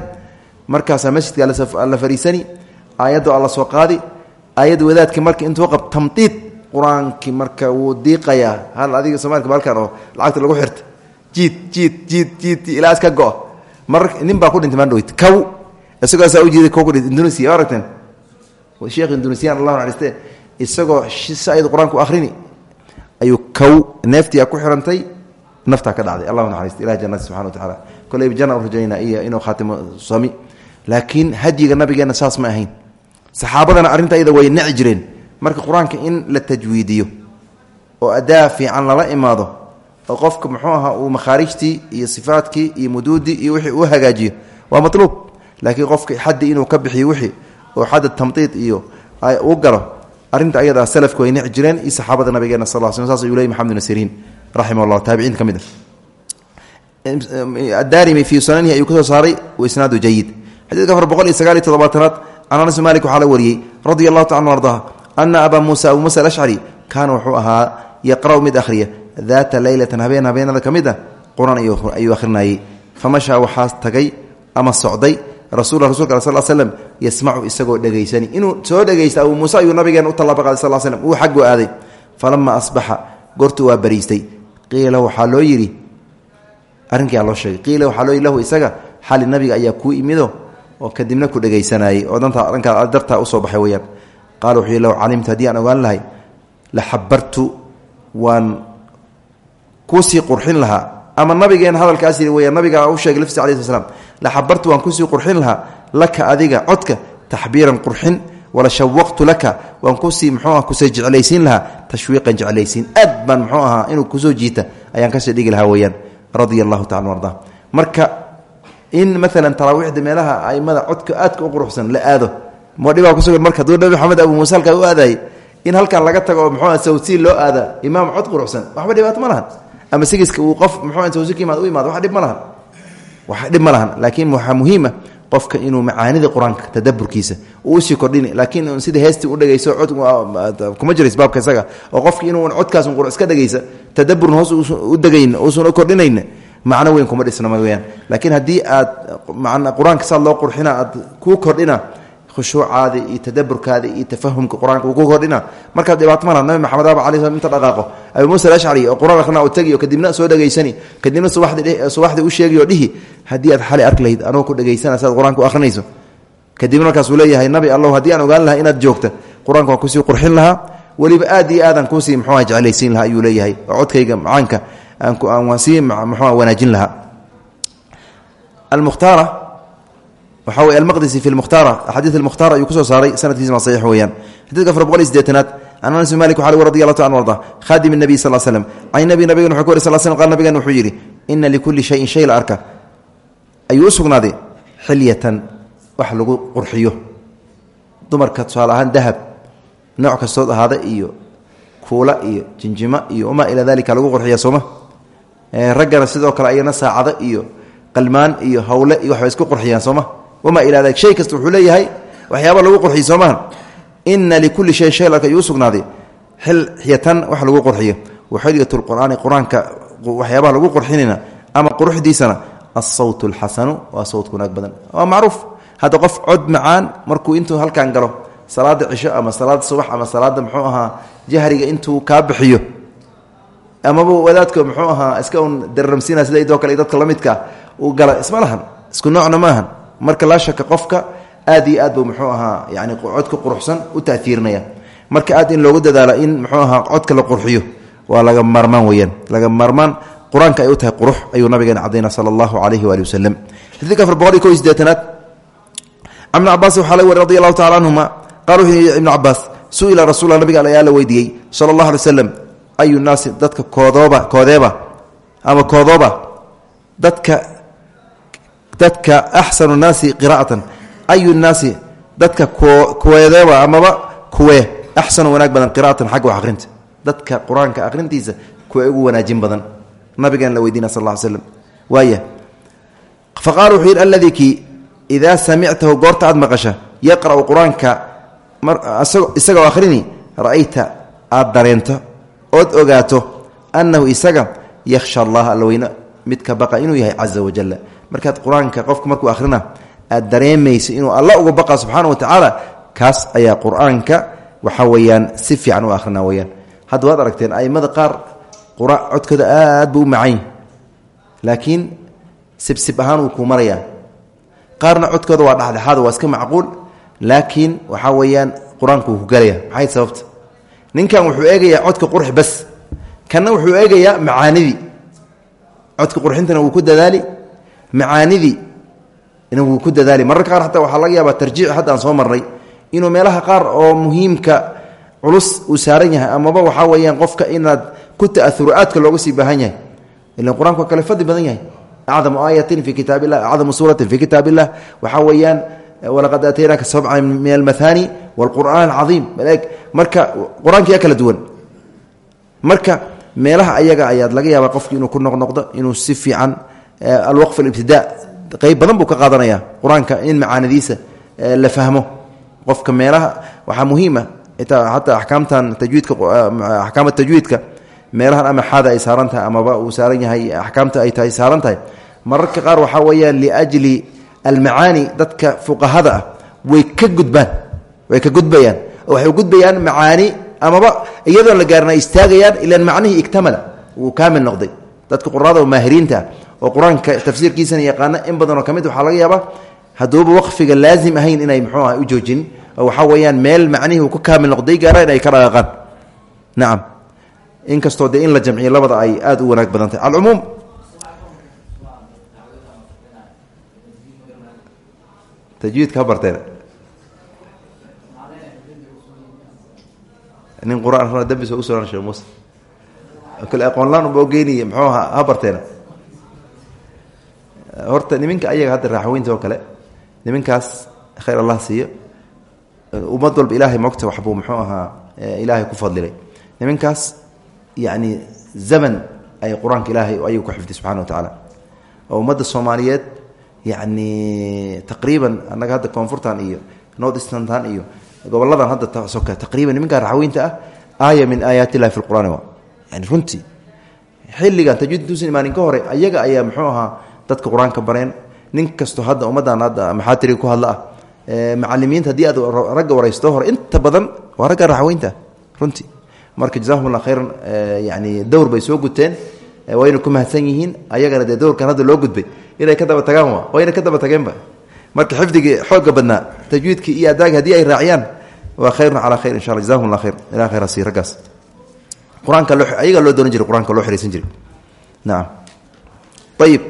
markaasaa masjidka la fariisani aayaddo alla soo qaadi aayadda wadaadka marka intuu qab tamdiid qur'aankii marka wuu diiqayaa. Hal adiga somalika balkan oo lacagta lagu xirta. Jiid jiid jiid jiid ilaa iska go. Mar nin baa ku dhintay maandhowt kaw isagoosaa ujeeda kow kudhintay indonesia o aragteen? Sheekh indonesiyan allah naxariiste isagoo si ayad qur'aanku akhrini. Ayuu kow neeftiia ku xirantay naftaa ka dhacday. Allahu naxariist ilahi jannati subxana wa tacaala. Koleyba janna u iyo inuu khaatimo sami laakiin hadyiga nabigeenna saas ma ahayn saxaabadana arrinta iyada way naci jireen. Marka qur'aanka in la tajwiidiyo oo adaa fiican lala imaado oo qofka muxuu ahaa uu makhaarijtii iyo sifaadkii iyo muduudii iyo wixii uu hagaajiyo waa matluub. Laakiin qofka xaddi inuu ka bixiyo wixii oo xadda tamdiid iyo u galo arrinta ayadaa salafku way nici jireen. Iyo saxaabada nabigeena sal sl saas ayuu ley maxamed ibn siriin raximah llah taabiciinta ka mid a addaarimi fii sunanihi ayuu ka soo saaray isnaadu jayid xadiidka afar boqol iyo sagaal iyo toddobaatanaad can anas malik waxaa la wariyey radia allahu taala ardaa ana abaa muusa abuu muusa alashcari kaana wuxuu ahaa yaqra'u mid akhriya daata leylatan habeen habeenada ka mid a qur'aan ayuu akhrinayey. Famashaa waxaa tagay ama socday rasul rasulka sal slm yasmacu isagoo dhegaysani. Inuu soo dhegaysta abuu muuse ayuu nabigeena u tallaaba qaaday sal slm uu xaggu aaday. Falama asbaxa goortu waa bariistay. Qiila waxaa loo yidhi arrinkia loo sheegay qiila waxaa loo yidhi oo kadibna ku dhegaysanayey oo dantaa dhankaa dartaa u soo baxay weyaan qaala wuxuu yidhi low calimtu aan ogaan lahay la xabartu waan kuusii qurxin lahaa. Ama nabigeena hadalkaas yidhi weyaan nabiga u sheegay laftiisa alai sl slam la xabartu waan ku sii qurxin lahaa laka adiga codka taxbiiran qurxin wala shawaqtu laka waan ku sii mxuu ah ku sii jeclaysiin lahaa tashwiiqan jeclaysiin. Aad baan mxuu ahaa inuu ku soo jiita ayaan ka sii dhigi lahaa weyaan radia allahu marka in maalan taraawiixda meelaha aimada codka aadka u quruxsan la aado. Madhibaa kusugan marka haduu nabi maxamed abuu muuse halkaa u aadayay in halkan laga tago oo mxuu sawsiin loo aada imaam cod quruxsan waxba dhibaato ma lahan. Ama sigiska uu qof mxuu sawsi ka imaad u imaado wax dhib ma lahan. Wax dhib ma lahan. Laakiin waxaa muhiima qofka inuu macaanida qur'aanka uu u sii kordhin laakiin sida heestii u dhegayso cod kuma jirays baabka isaga. Oo qofki inuu codkaas iska dhegaysa tadaburna hoos u degayn uusan u kordhinayn macno weyn kuma dhisna weyaan laakiin haddii aad qur'aanka saad loo qurxina aad kuu kordhina khushuucaada iyo tadaburkaada iyo tafahumka qur'aanka kordhina markaad dhibaato malaha nabi maxamed aba alai slam inta dhaqaaqo abi muusa alashcari oo qur'aan oo tegi kadibna soo dhegaysani kadibna subaxdii u sheegi dhihi haddii aad xali arki lahayd anoo ku dhegaysana si aad qur'aanka u akhrinayso. Kadibna leeyahay nabi allow haddii aan ogaan lahaa inaad joogta qur'aanka waan qurxin lahaa weliba aad iyo aadaan kuusii muxuuha jeclaysiin lahaa ayuu leeyahay. Codkayga macaanka ayuu ku soo saaray sanadkiisma saxiix weeyaan. Xadidka afar boqol iyo sideetanaad can anas bin malik waxaa radi allahu ta an arda khaadim nabiy sal slm can nabi nabigan wuxuu ka wari sal slm qal nabigan wuxuu yidhi ina likulli shayin shay arka. Ayuu u sugnaaday wax lagu qurxiyo dumarka tusaale ahaan dahab nooc kastood ahaada iyo kuula iyo jinjimo iyo wamaa ilaa dalika lagu qurxiya sooma raggana sidoo kale ayana saacado iyo qalmaan iyo hawle iyo waxbay isku qurxiyaan sooma wamaa ilaa dalik. Shay kasta wuxuu leeyahay waxyaaba lagu qurxiyo soomahan ina likulli shayin shay larka ayuu u sugnaaday xiyatan wax lagu qurxiyo. Waxiliyat lqur'aani qur'aanka waxyaabaha lagu qurxinayna ama quruxdiisana asawt alxasanu waa sawt wanaag badan. Waa macruuf. Hadda qof cod macaan markuu intuu galo salaada cisho ama salaada subax ama salaada muxuu ahaa jahriga intuu kaa bixiyo amaba wadaadka muxuu ahaa iska un daramsiina sida idoo kale dadka la midkaa uu gala isma lahan isku noocna maahan marka laa shaka qofka aad iyo aad buu muxuu ahaa yani codka quruxsan u taiirinaya marka aad in loogu dadaalo in muxuu ahaa codka la qurxiyo waa laga maarmaan weyaan laga maarmaan qur'aanka ay u tahay qurux ayuu nabigeena cadayna sala allahu calayhi waali wasalam xadiidka afar boqol iyo ko iyo sideetanaad can ibni cabaas waxaa laga wari radi allahu tacala canhuma qala wuxuu yihi ibnu cabaas su'ila rasulla nabiga ayaa la weydiiyey sala allah alay waslam ayu naasi dadka koodooba koodeeba ama koodooba dadka dadka axsanu naasi qiraa'atan ayu naasi dadka kuweedeeba amaba kuwee axsanu wanaag badan qiraatan xagga wax dadka qur'aanka akhrintiisa ugu wanaajin badan. Nabigan la weydiina sal ll slam waaya fa qaala wuxuu yidhi alladii kii idaa samictahu goorta aad maqasha yaqra'u qur'aanka isagoo akhrini ra'ayta aad dareento ood ogaato annahu isaga yakhsha allah alla weyne midka baqa inuu yahay caza wajalla markaad qur'aanka qofku markuu akhrina aad dareemayso inuu alla uga baqa subxaana wa tacaala kaas ayaa qur'aanka waxa weeyaan si fiican u akhrina weyaan hadda waad aragteen aimada qaar codkooda aad buu u macayn laakiin sibsib ahaan wuu kuu marayaa. Qaarna codkooda waa dhexdhexaad waa iska macquul laakiin waxaa weeyaan qur'aanku wuu ku galaya maxay sababta ninkan wuxuu eegayaa codka qurx bas. Kanna wuxuu eegayaa macaanidii. Codka qurxintana wuu ku dadaali macaanidii na wuu ku dadaali. Mararka qaar xataa waxaa laga yaabaa tarjiic hadda aan soo marnay inuu meelaha qaar oo muhiimka culus uu saaran yahay amaba waxaa weeyaan qofka inaad ku ta'auro aadka looga sii baahan yahay. Ilan qur'aanku waa kale fadli badan yahay. Acdamu aayatin fi kitaab illah acdamu suuratin fi kitaab illah waxaa weeyaan walaqad aataynaaka sabcan min almathani waalqur'aan alcaiim marka qur'aankiyaa kala duwan. Marka meelaha ayaga ayaad laga yaabaa qofki inuu ku noqnoqdo inuu si fiican alwaqf alibtidaa qeyb badan buu ka qaadanaya qur'aanka in macaanidiisa la fahmo. Qofka meelaha waxaa muhiima xataa akaamtan tajwiidka axkaam tajwiidka meelahan ama xaada ay saaran tahay amaba uu saaran yahay axkaamta ay tahay saaran tahay. Mararka qaar waxaa weeyaan liajli almacaani dadka fuqahada ah way ka gudbaan way ka gudbayaan. Oo waxay gudbayaan macaani amaba iyadoon la gaarin ay istaagayaan ilan macnihii iktamala. Wuu kaamil noqday. Dadka qurada oo maahiriinta ah oo qur'aanka tafsiirkiisana yaqaana in badanoo ka mid waxaa laga yaabaa hadduuba waqfiga laazim ahayn inay muxuu ah u joojin oo waxaa weeyaan meel macnihii uu ka kaamil noqday ay ka dhaqaaqaan tajwiidka ha barteen. Nin qur'aan rana dambis ugu sugan sheekh muuse. Kale aqoonlaan uba ogeyniy muxuu ahaa ha barteena. Horta niminka ayaga hadda raaxweynta oo kale niminkaas khayr allah siiyo. Ummad walba ilaahay mogta waxbuu muxuu ahaa ilaahay ku fadlilay. Niminkaas yacni zaman ay qur'aanka ilaahay ayuu ku xifday subxana wa tacaala oo ummadda soomaaliyeed yacni taqriiban annaga hadda koonfurtan iyo north easterntan iyo goboladan hadda soka taqriiban niminkaa raxweynta ah aaya min aayaat illahi fi lqur'aani wa. Yani runtii xilligan tajwiid intuusan imaanin ka hore ayaga ayaa muxuu ahaa dadka qur'aanka bareen. Nin kasto hadda ummaddan hadda maxaatiriga ku hadla ah. Macalimiinta haddii aad ragga waraysto hore inta badan waa ragga raxweynta runtii. Marka jazahum allah khayran yani dowr bay soo guteen. Wayna ku mahadsan yihiin ayagana dee dowrkan hadda loo gudbay inay ka daba tagaan wa wayna ka daba tageenba. Marka xifdigii xooga badnaa tajwiidkii iyo adaagi haddii ay raaciyaan waa khayrun calaa khayr insha alla jazahum allah khayr. Ilah khayr hasiy raggaas. Qur'aanka loo ayagaa loo doonan jiray qur'aanka loo xihaysan jiray. Nacam ayib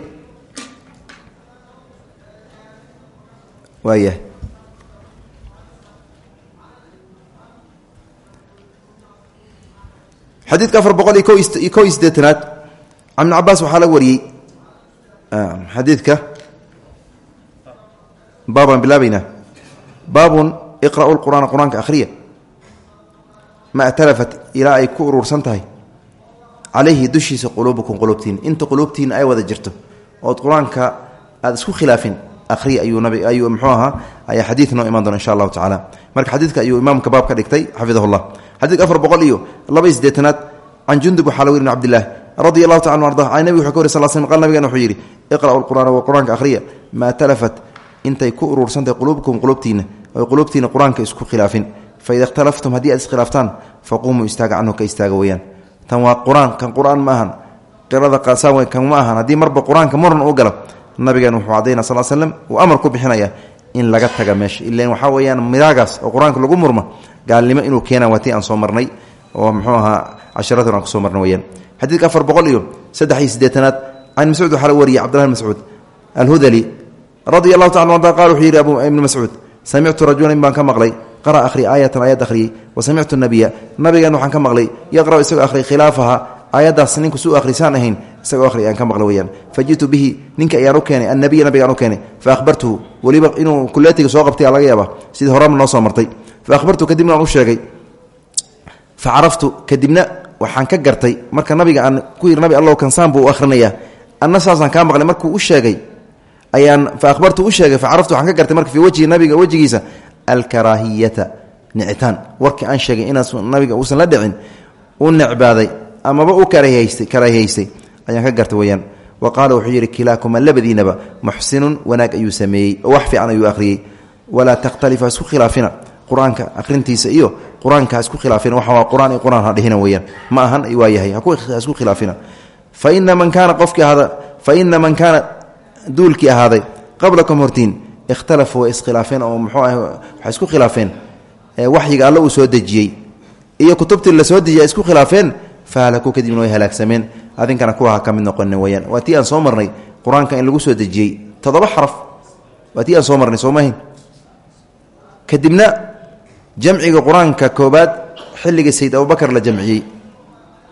waayahay xadiidka afar boqol iyo ko iyo ko iyo sideetanaad can ibn cabaas waxaa laga wariyey xadiidka. Baabaan bilaabayna baabun iqra'u lqur'aana qur'aanka akhriya. Ma talafat ilaa ay ku urursan tahay. Calayhi dushiisa quluubukum quluubtiin. Inta quluubtiina ay wada jirto. Ood qur'aanka aada isku khilaafin akhriya ayuu nabi ayuu muxuu ahaa ayaa xadiid noo imaan doona insha allahu tacala marka xadiidka ayuu imaamka baab ka dhigtay xafidahu llah xadidka afar boqol iyo laba iyo sideetanaad can jundub waxaa cabdilah radi allahu taala arda an nabig wuxuu ka wari sal qal nabigana wuxuu yidhi iqra'u lqur'aana wa qur'aanka akhriya maa talafat intay ku urursantahay quluubkum quluubtiina oy quluubtiina qur'aanka isku khilaafin. Faida ikhtalaftum haddii aad iskhilaaftaan faquumuu istaaga canhu ka istaaga weyaan tan waa qur'aan kan qur'aan ma ahan. Qirada qaasaan kan ma ahan. Haddii marba qur'aanka muran uu galo nabigan wuxuu cadayna sal slm uu amar ku bixinaya in laga taga meesha. Ilan waxaa weyaan midaagaas oo lagu murma gaalnimo inuu keena waa aan soo marnay oo muxuu ahaa casharadun aan ku soo marnay weyaan xadiidka afar boqol iyo saddex iyo laga wariyay cbdullahi bn mascuud alhudali radi allahu taala arda qal yidhi ibnu mascuud samictu rajulan baan ka maqlay qara akhri aayatan aayad akhriyey wa samictu nabiya nabigan waxaan ka maqlay yaqra'u isagoo akhriy khilaafaha aayaddaas ninku suu akhrisaan ahayn isagoo akhri ayaan ka maqlay weyaan bihi ninka ayaan u keenay annabiya nabigaan u keenay fa ahbartuhu weliba inuu kuleetiga soo qabtay laga yaaba sidii horama noo soo martay. Fa ahbartuhu kadibna aan sheegay fa caraftu kadibna waxaan ka gartay marka nabiga aan ku yidhi nabi allow kansaan buu u akhrinayaa anna saasaan kaa maqlay markuu u sheegay ayaan fa ahbartu u sheegay fa caraftu waxaan ka gartay marka fii wejhi nabiga wejigiisa alkaraahiyata nicitaan warkii aan sheegay inaas nabiga uusan la dhicin u necbaaday amaba u karaahiyaystay karaahiyaystay ayaan ka gartay weyaan wa qaala wuxuu yidhi kilaakuma labadiinaba wanaag ayuu sameeyey wax fiican ayuu akhriyey walaa takhtalifa isku khilaafina qur'aanka akhrintiisa iyo qur'aanka isku khilaafina waa qur'aan iyo qur'aan ha dhihina weyaan ma ahan waa yahay. Haisku khilaafina. Fa ina man kaana qofkii ahaada fa ina man kaana duulkii ahaaday qablakum hortiin ikhtalafuu way iskhilaafeen oo muxuu ah isku khilaafeen. Waxyiga alle soo dejiyey iyo kutubtii la soo dejiya isku khilaafeen fahalakuu kadibna way halaagsameen adinkana kuwa ha ka mid noqonin weyaan waa tii aan soo marnay qur'aanka in lagu soo dejiyey. Toddoba xaraf. Waa aan soo marnay soomahin kadibna jamciga qur'aanka koobaad xilligii sayid abubakar la jamciyey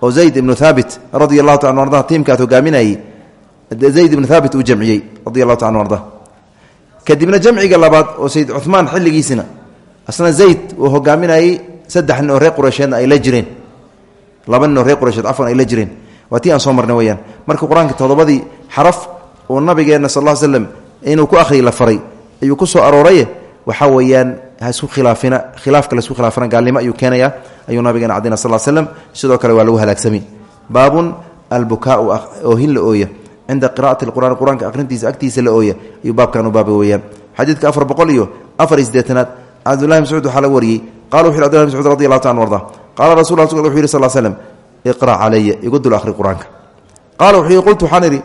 oo zayd ibnu haabit radi allahu ta arda tiimkaas hogaaminayey zayd ibnu haabit uu jamciyey radi allahu ta anu arda kadibna jamciga labaad oo sayid cumaan xilligiisina asna zayd uu hogaaminayey saddex nin oo reer qureysheedna ay la jireen. Laba nin oo reer qureysheed cafwan ay la jireen. Waa tii aan soo marnay weyaan marka qur'aanka toddobadii xaraf uu nabigeenna sal ha isku khilaafina khilaafka la isku khilaafana gaalnimo ayuu keenaya ayuu nabigeena cadayna sal slem sidoo kale waa lagu halaagsami. Baabun albukaau oohin la ooya. Cinda qira'ati qur'aan qur'aanka akhrintiisa agtiisa la ooya ayuu baabkan u baaba weyaan xadiidka afar boqol iyo afar iyo sideetanaad cabdullahi mascuud waxaa laga wariyey qala wuxu yhi abdullahi mascuud radi allahu ta an arda qaala rasul wuxu slem iqra calaya igu dul ahri qur'aanka. Wuxuu qultu waxaan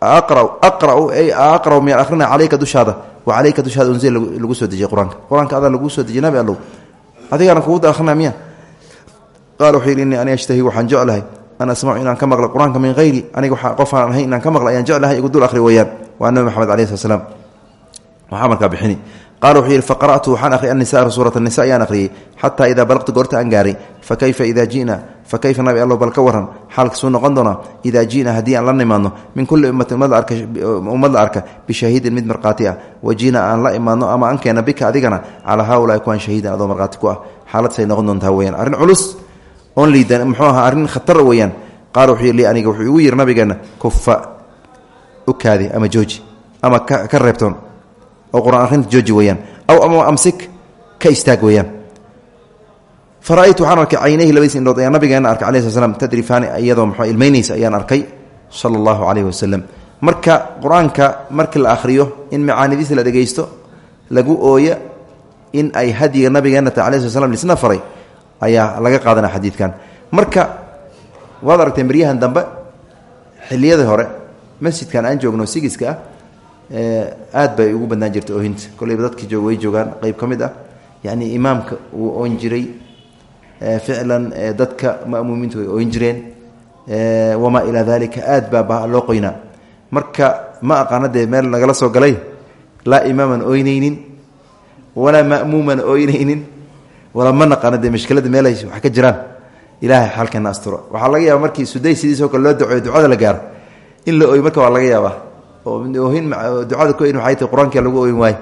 aqra'u ay aqra'u miyaan akhrina calayka dushaada wa calayka dushaada unzil lagu soo dejiyey qur'aanka. Qur'aanka laguu soo dejiyey nabi allow. Adigaana kugu akhrina miya. Qaala wuxuu ani ashtahi waxaan jeclahay an asmacu inaan ka maqla qur'aanka min hayri aniga qofaan ahayn inaan ka maqla ayaan jeclahay dul ahri weeyaan. Waa nabi maxamed alayh slat slam waxaa markaa qala wuxuu yidhi faqara'tu waxaan ahriyay annisaa suurat anisa ayaan akhriyey xataa idaa balaqtu goorta aan gaaray fakayfa ida ji'na fakayfa nabi allow bal ka waran xaalkasuu noqon doonaa idaa ji'na haddii aan la nimaadno min kulli ummatin ummad la arka bishahiidin mid markhaati ah waji'na aan la imaadno ama aan keena bika adigana calaa haaulaai kuwaan shahiidan adoo markhaati ku ah xaalad say noqon doontaa weyaan arrin culus oon muxuu ahaa arrin khatar weyaan qaala wuxuu li aniga wuxuu igu yidhi nabigeena kufa u kaadi ama jooji ama ka reebtoon oo qur'aan akhrinta jooji weeyaan aw ama amsik ka istaag weeyaan. Fara'aytu waxaan arkay caynayhi labadiis indhood ayaan nabigeena arkay alai sl slam tadrifaani iyadoo mxuu ilmaynaysa ayaan arkay sala allahu calayhi wasalam marka qur'aanka markii la akhriyo in macaanidiisa la dhegaysto lagu ooya in ay hadyiga nabigeena ta alai sl lisna faray ayaa laga qaadanaya xadiidkan. Marka waad aragtay maryahan dambe hore masjidkan aan joogno sigiska ah aad bay ugu badnaan jirtay oohinta koleyba dadkii joog way joogaan. Qeyb ka mid ah yacni imaamka wuu oon jiray ficlan dadka ma'muumiintu way ooyin jireen wamaa ilaa dalika aad baa loo qoynaa. Marka ma aqaana dee meel nagala soo galay laa imaaman ooynaynin walaa ma'muuman ooynaynin walaa ma naqaana dee mashkilada meelay wax ka jiraan. Ilaahay xaalkeena asturo. Waxaa laga yaaba markii suday sidiisoo kale loo ducada la gaaro. In la ooyo marka waa laga yaabaa ducada ku waxay tahay qur'aanka lagu ooyin waayo.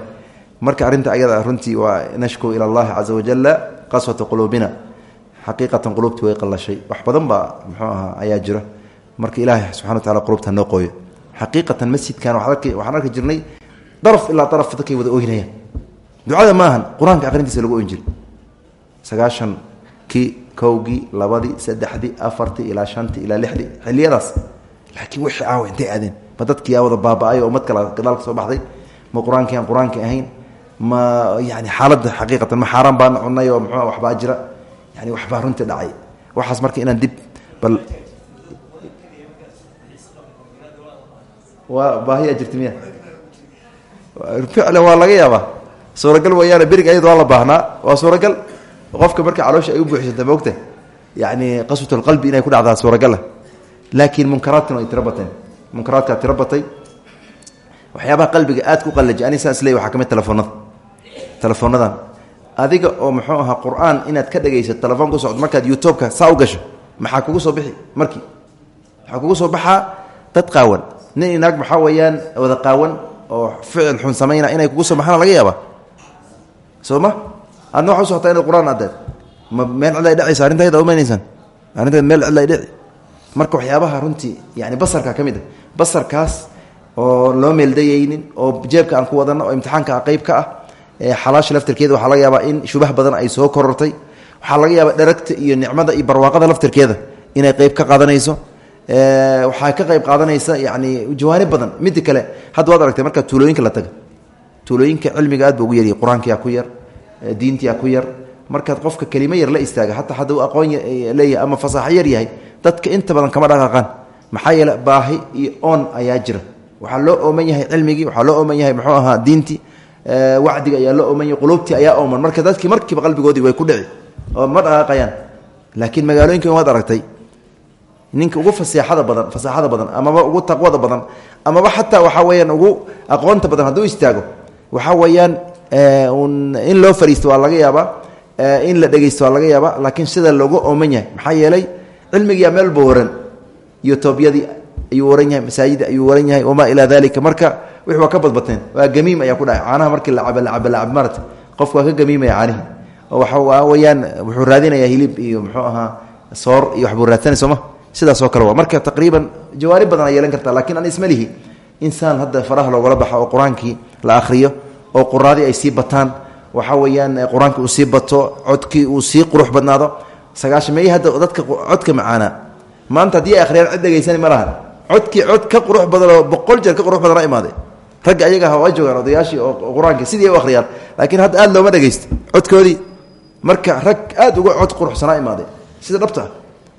Marka arrinta ayada runtii waa nashku ila allahi caza wajala qaswata quluubina xaqiiqatan quluubtii way qallashay. Wax badan baa muxuu ahaa ayaa jira. Marka ilaahay subxana wa tacala qulubta noo qooyo. Xaqiiqatan masjidkan waxaan arki jirnay daraf ilaa daraf dadkay wada ooynayaan ducada ma ahan qur'aanka aqrintiisa lagu ooyin jiray. Sagaashan kii kowgii labadii saddexdii afartii ilaa shantii ilaa lixdii xiliyadaas laakiin wixii aawa intay aadeen ma dadkii aa wada baaba-ay ummad kale gadaal ka soo baxday ma qur'aankii aan qur'aanki ahayn ma yani xaaladda xaqiiqatan ma xaaraan baan cunay oo muxuu waxbaa jira. Yani waxbaa runtii dhacay. Waxaas marka inaan dib bal waa baahiyaa jirta miya ficlan waa laga yaabaa. Suuragal wayaane beriga ayad waa la baahnaa. Waa suuragal qofka marka caloosha ay u buuxsanta moogta yani qaswat alqalbi inay ku dhacdaa suuragala laakiin munkaraadkana ay tiro bateen munkaraadkaa tiro batay. Waxyaabaha qalbiga aad ku qallaji ani saas leey waxaa ka mid telefoonada telefonadan adiga oo muxuu ahaa qur'aan inaad ka dhegaysato telefoon ku socdo markaad youtubeka saa u gasho maxaa kugu soo bixi? Markii. Waxaa kugu soo baxaa? Dad qaawan. Nin inaag maxaa weeyaan wada qaawan oo ficil xun samayna inay kugu soo baxaan laga yaaba soo ma? Adna waxa u socotaa inaad qur'aan adeed ma meel cidla ay dhacaysa arrintayda umaynaysaan arrinteed meel cidla ay dhici marka waxyaabaha runtii yani basarka ka mid a basarkaas oo loo meeldayaynin oo jeebka aan ku wadano oo imtixaanka qeyb ka ah xalaasha laftirkeeda waxaa laga yaabaa in shubah badan ay soo korortay. Waxaa laga yaabaa dharagta iyo nicmada iyo barwaaqada laftirkeeda inay qeyb ka qaadanayso. Waxaa ka qeyb qaadanaysa yani jawaanib badan mida kale hadda waad aragtay marka tuulooyinka la taga tuulooyinka cilmiga aad ba ugu yarya qur'aankiyaa ku yar diintiyaa ku yar markaad qofka kelimo yar la istaaga hataa hadduu aqoon leeyahay ama fasaaxo yar yahay dadka inta badan kama dhaqaaqaan. Maxaa yeele baahi iyo oon ayaa jira. Waxaa loo ooman yahay cilmigii waxaa loo ooman yahay muxuu ahaa diintii wacdiga ayaa loo ooman yahay quluubtii ayaa ooman. Marka dadkii markiiba qalbigoodii way ku dhici oo ma dhaqaaqayaan. Laakiin magaalooyinkan waad aragtay ninka ugu faseexada badan fasaaxada badan amaba ugu taqwada badan amaba xataa waxaa weyaan ugu aqoonta badan hadduu istaago waxaa weeyaan in loo fariisto waa laga yaabaa in la dhegeysto waa laga yaaba laakiin sida loogu ooman yahay maxaa yeelay cilmigiyaa meelba waran. Yotobyadii ayuu waran yahay masaajida ayuu waran yahay wamaa ilaa dalika marka wix waa ka badbateen waa gamiim ayaa ku dhaay caanaha markii lacaba lacaba lacab marata qofku waa ka gamiimaya caanihi. Oo waxa weyaan wuxuu raadinayaa hilib iyo muxuu ahaa soor iyo waxbuu raadsanay sooma sidaasoo kale waa. Marka taqriiban jawaarib badan a yeelan karta lakiin an isma lihi. Insaan hadda faraha loogala baxo oo qur'aankii la akhriyo oo quraadii ay sii bataan waxaa weeyaan qur'aanki uu sii bato codkii uu sii qurux badnaado sagaashan meey hadda dadka codka macaanaa maanta haddii akhriyaan cid dhegaysani ma laha codkii cod ka qurux badan oo boqol jeer ka qurux badana imaaday ragga ayaga waa joogaan odayaashii oo qur'aankii sidii u akhriyaan. Laakiin hadda aad looma dhegaysto codkoodii marka rag aad uga cod quruxsanaa imaaday sida dhabta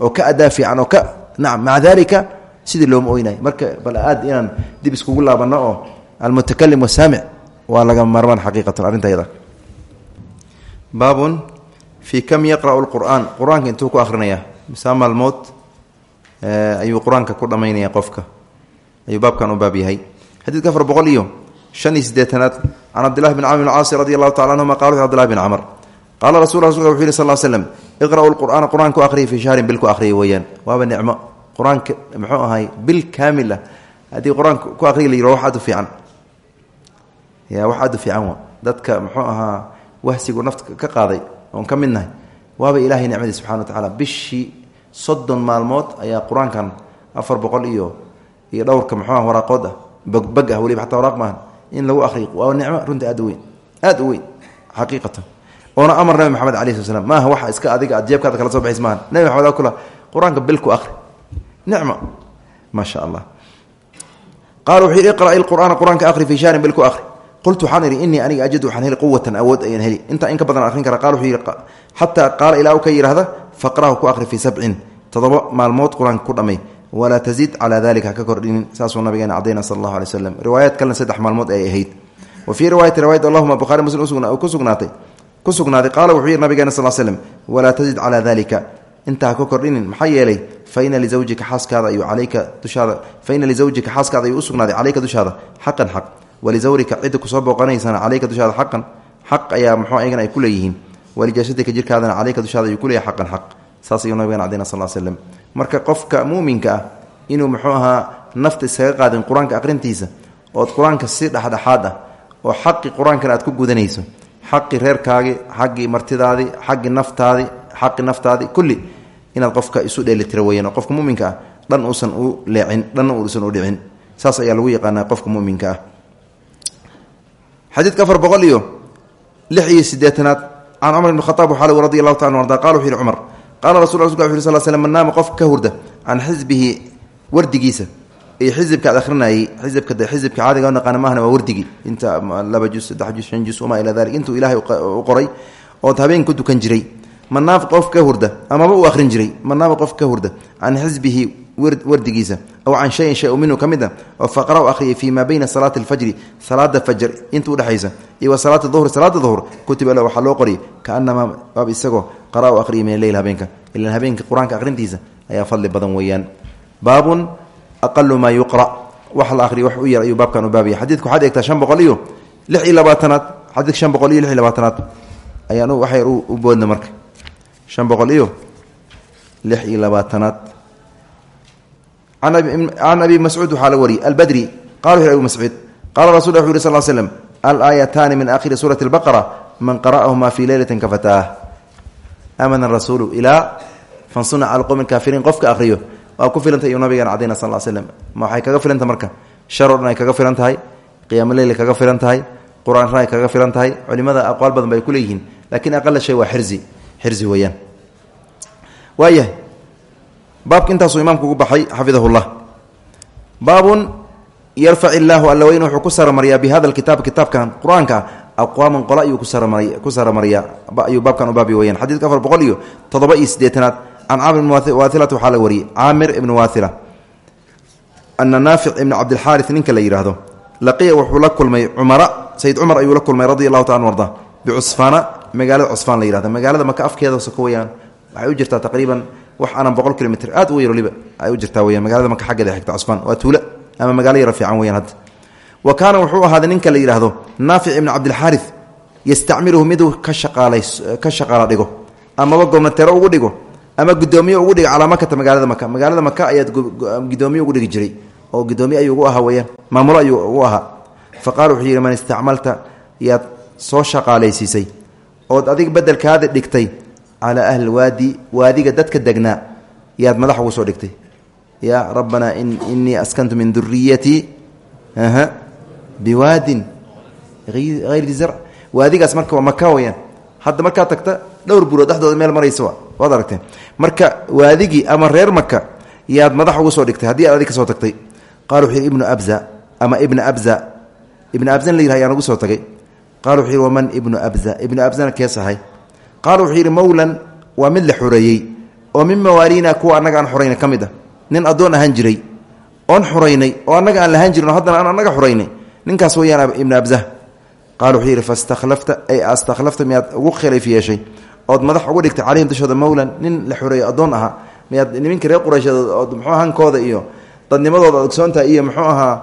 oo ka adaa fiican oo ka nacam maca dalika sidii looma oynayo marka bal aad inaan dib iskugu laabanno oo almutakalim wasaamic waa laga maarmaan xaqiiqatan arrinta baabun fii kam yaqra'u lqur'aan qur'aanka intuu ku akhrinayaa misaa maalmood ayuu qur'aanka ku dhammaynaya qofka. Ayuu baabkan u baab yahay. Xadiidka afar boqol iyo shan iyo siddeetanaad can cabdillahi bn camr bn caasi radi allahu tacala anhuma qala wuxu abdillahi bn camr qaala rasul rasulka wuxu yihi sal l slem iqra'u lqur'aana qur'aan ku akhriya fii shahrin bil ku akhriya weeyaan. Waaba nicmo. Qur'aanka muxuu ahay bil kaamil ah haddii qur'aanka ku akhriya la yiro wax aad u fiican. Ya wax aad u fiican wa. Dadka muxuu ahaa wahsigu nafta ka qaaday oon ka mid nahay waaba ilaahay nicmadii subxana wa tacaala. Bishii soddon maalmood ayaa qur'aankan afar boqol iyo iyo dhowrka muxuuah waraaqood ah bogbeg ah weliba xataa waraaq maahan in lagu akhriyo. Waa nicmo runtii aad weyn aad u weyn nabi maxamed alai sl slam maaha waxa iska adiga aad jeebkaada kala soo baxays maaha nabi maxamed kula qur'aanka bil ku akhri. Nicmo maa sha allah yidhi iqra' ilqur'aana qur'aanka akhri fii shahrin bil ku akhri qultu waxaan idhi inii aniga ajadu waxaan heli quwatan awood ayaan heli. Intaa in ka badan akhrin kara qala wuxuu yidhi xataa qaala ilaa u ka yidhahda faqrahu ku akhri fii sabcin. Toddoba maalmood qur'aanka ku dhammay walaa tazid calaa dalika ha ka kordhinin saasuu nabigeena cadayna sala allahu alay waslem riwaayaad kalena saddex maalmood ay ahayd. Wa fii riwaayati riwayat allahuma bukhari muslim ku sugnaatay ku sugnaaday. Qaala wuxuu yidhi nabigeena sal slem walaa tazid calaa dalika intaa ha ka kordhinin maxaa yeelay faina lizawjika xaaskaada ayuu calayka dushaada xaq walizawrika cidda ku soo booqanaysana calayka dushaada xaqan xaq ayaa muxuu ayagana ay ku leeyihiin. Walijasadika jirkaadana calayka dushaada ayuu kuleeyahay xaqan xaq. Saas ayuu nabigan cadayna sal slem marka qofka muuminka ah inuu muxuu ahaa nafta iskaga qaadin qur'aanka aqrintiisa ood qur'aanka si dhexdhexaad ah oo xaqi qur'aankana aad ku gudanayso xaqi reerkaagii xaggii martidaadii xaggii naftaadii xaqi naftaadii kulli inaad qofka isu dheelitira weyaan qofka muminka ah dhan uusan u leecin dhanna uusan u dhicin. Saas ayaa lagu yaqaanaa qofka muminka ah xadiidka afar boqol iyo lix iyo sideetanaad can cumar ibn khaaab waxaa lg radi allahu taala arda qala wuxu yihi cumar qaala rasul wuxu yh sl slm man naama qof ka hurda can xisbihi wardigiisa. Iyo xisibka ad ahrinayay xisibka de xisibka caadiga o naqaana maahna waa wardigii inta laba jus saddex jus shan jus wamaa ilaa dalik intuu ilaahay u qoray ood habeen ku dukan jiray manaaf qof ka hurda amaba uu ahrin jiray wardigiisa. Aw can shayin shay minhu ka mid a oo faqra u akhriyay fii maa bayna salaati alfajri salaada fajr inta udhexaysa iyo wa salaati duhri salaada duhr kutiba la waxaa loo qoriyay kaanamaa waab isagoo qara u akhriyay min aleyl habeenka. Ilan habeenka qur'aanka akhrintiisa ayaa fadli badan weeyaan. Baabun aqalu maa yuqra. Wax la ahriyo wax u yar ayuu baabkan u baabaya xadiidku waxaad eegtaa shan boqol iyo lix iyo labaatanaad. Xadiidka shan boqol iyo can abi mascuud waxaa la wariyey albadri qala wuxu abi mascuud qala rasul wuxu yuri sal l slm alaayataani min akhiri suurati اlbaqara man qara'ahuma fi leylati kafataah amana rasuulu ilaa fansuna cala qowmi kaafiriin qofka akhriyo waa ku filanta iyuu nabigan cadayna sal l slm ma waxay kaga filanta marka shar o dhan ay kaga filan tahay qiyaamo leyl kaga filan tahay qur'aan ay kaga filan tahay culimada aqwaal badan bay ku baabka intaasuu imaamku ugu baxay xafidahullah. Baabun yarfac illaahu alla weyn wuxuu ku saramariyaa bi hada alkitaab kitaabkan qur'aanka aqwaaman qola ayuu ku saramariyaa ayuu baabkan u baabi weyaan xadiidka afar boqol iyo toddoba iyo siddeetanaad can caamir ibn waailata waxaa la wariyey. Caamir ibni waaila ana naafic ibni cabdilxaaris ninka la yidhaahdo laqiya wuxuu la kulmay cumara sayid cumar ayuu la kulmay radi allahu taala arda bicusfaana magaalada cusfaan la yihahda magaalada maka afkeeda soko weyaan waxay u jirtaa taqriiban wax aanan boqol kilomitr aad u yar waliba ay u jirtaa weyaan magaalada maka xaggeeda xigta cusfaan waa tuulo ama magaalo yaro fiican weyaan hadda wa kaana wuxuu ahaaday ninka la yidhaahdo naafic ibni cabdilxaaris yastacmiluhu miduu ka shaqaalays ka shaqaala dhigo amaba gobnatero ugu dhigo ama gudoomiye ugu dhigo calaa makata magaalada maka magaalada maka ayaad gudoomiye ugu dhigi jiray oo gudoomiye ayuu ugu ahaa weyaan maamulo ayuu ugu ahaa. Fa qaala man istacmalta yaad soo shaqaalaysiisay. Ood adiga bedelkaada dhigtay calaa ahli waadi waadiga dadka degnaa yaad madax ugu soo dhigtay yaa rabbanaa inii askantu min duriyatii biwaadin hayri zarc waadigaas marka waa maka weyaan hadda markaa tagta dhowr buurood dhexdooda meel maraysa waad aragteen marka waadigii ama reer maka yaad madax ugu soo dhigtay haddii aad adig ka soo tagtay qala wuxuu yidhi ibnu abza ama ibna abza ibna abzan la yidhah ugu soo tagay qala wuxuu yidhi waman ibnu abza ibnu abzana keesahay qaala wuxuu yidhi mowlan waa mid la xoreeyey oo min mawaaliina kuwa annaga aan xorayna ka mid ah. Nin addoon ahaan jiray oon xuraynay oo annaga aan lahaan jirin oo haddana aan annaga ninkaas weyaan ibnu abza qala wuxuu yidhi fastakhlafta ay astakhlafta miyaad ugu khaliif yeeshay? Ood madax ugu dhigtay calayhim dushooda mowlan nin la xoreeyo addoon ahaa. Miyaad niminka reer quraysheed ood muxuu hankooda iyo dadnimadooda ogsoontaha iyo muxuu ahaa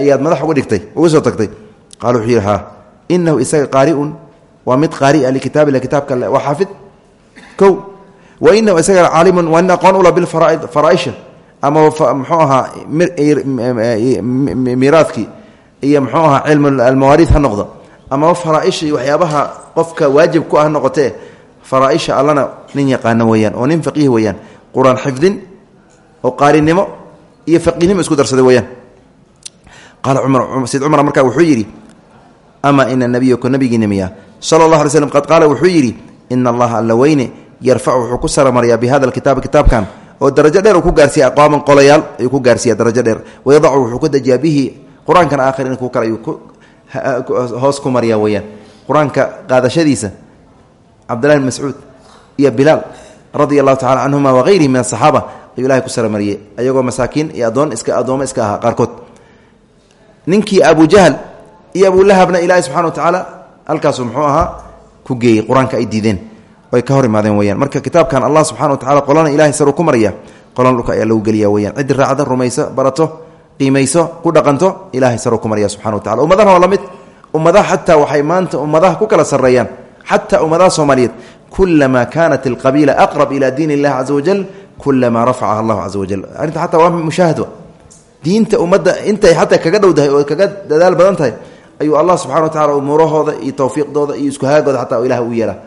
ayaad madax uga dhigtay uga soo tagtay? Qala wuxuu yidhi ha inahu isaga qaariun waa mid qaaria likitaabilah kitaabka alle waa xaafid. Kow wa inahu isaga caalimun waa nin aqoon ula bilfaraaid faraaisha. Ama muxuu ahaa miiraadkii iyo muxuu ahaa cilmu almawaariid ha noqdo. Amaba faraaisha iyo waxyaabaha qofka waajib ku ah noqotee faraaisha allana nin yaqaano weeyaan oo nin faqiih weeyaan. Qur'aan xifdin oo qaarinimo iyo faqiihnimo isku darsaday weyaan sala allah alay slm qad qaala wuxuu yidhi ina allaha alla weyne yarfacu wuxuu ku saramariyaa bi hada alkitaabi kitaabkan oo darajo dheer uu ku gaarsiiya aqwaaman qolayaal ayuu ku gaarsiiya darajo dheer. Wayadacu wuxuu ku dejiyaa bihi qur'aankan aakhiriin ku kale ayuu hoos ku mariyaa weyaan qur'aanka qaadashadiisa cabdillahi bn mascuud iyo bilaal radia allahu tacala canhuma wagayrihi min asaxaaba ayuu ilahay ku saramariyey ayagoo masaakiin iyo adoon iska addoommo iska ahaa halkaasuu muxuu ahaa ku geeyey qur'aanka ay diideen ay ka hor imaadeen weyaan marka kitaabkan allah subxana wa tacala qolana ilahay saruu ku maraya qolana dhulka ayaa lagu geliya weyaan ciddi raacda rumayso barato qiimayso ku dhaqanto ilahay saruu ku maraya subxana wa tacala ummadaha la mid. Ummadaha xataa waxay maanta ummadaha ku kala sarreeyaan. Xataa ummadaha soomaaliyeed kulamaa kaanat alqabiila aqrab ila diin illahi caza wajal kulamaa rafacaha allahu caza wajal arrinta xataa waa mushaahad diinta ummadda intay xataa kaga dhowdahay oo kaga dadaal badan tahay ayuu allah subxana wa tacala umuurahooda iyo tawfiiqdooda iyo iskuhaagooda xataa ilah u yeelaa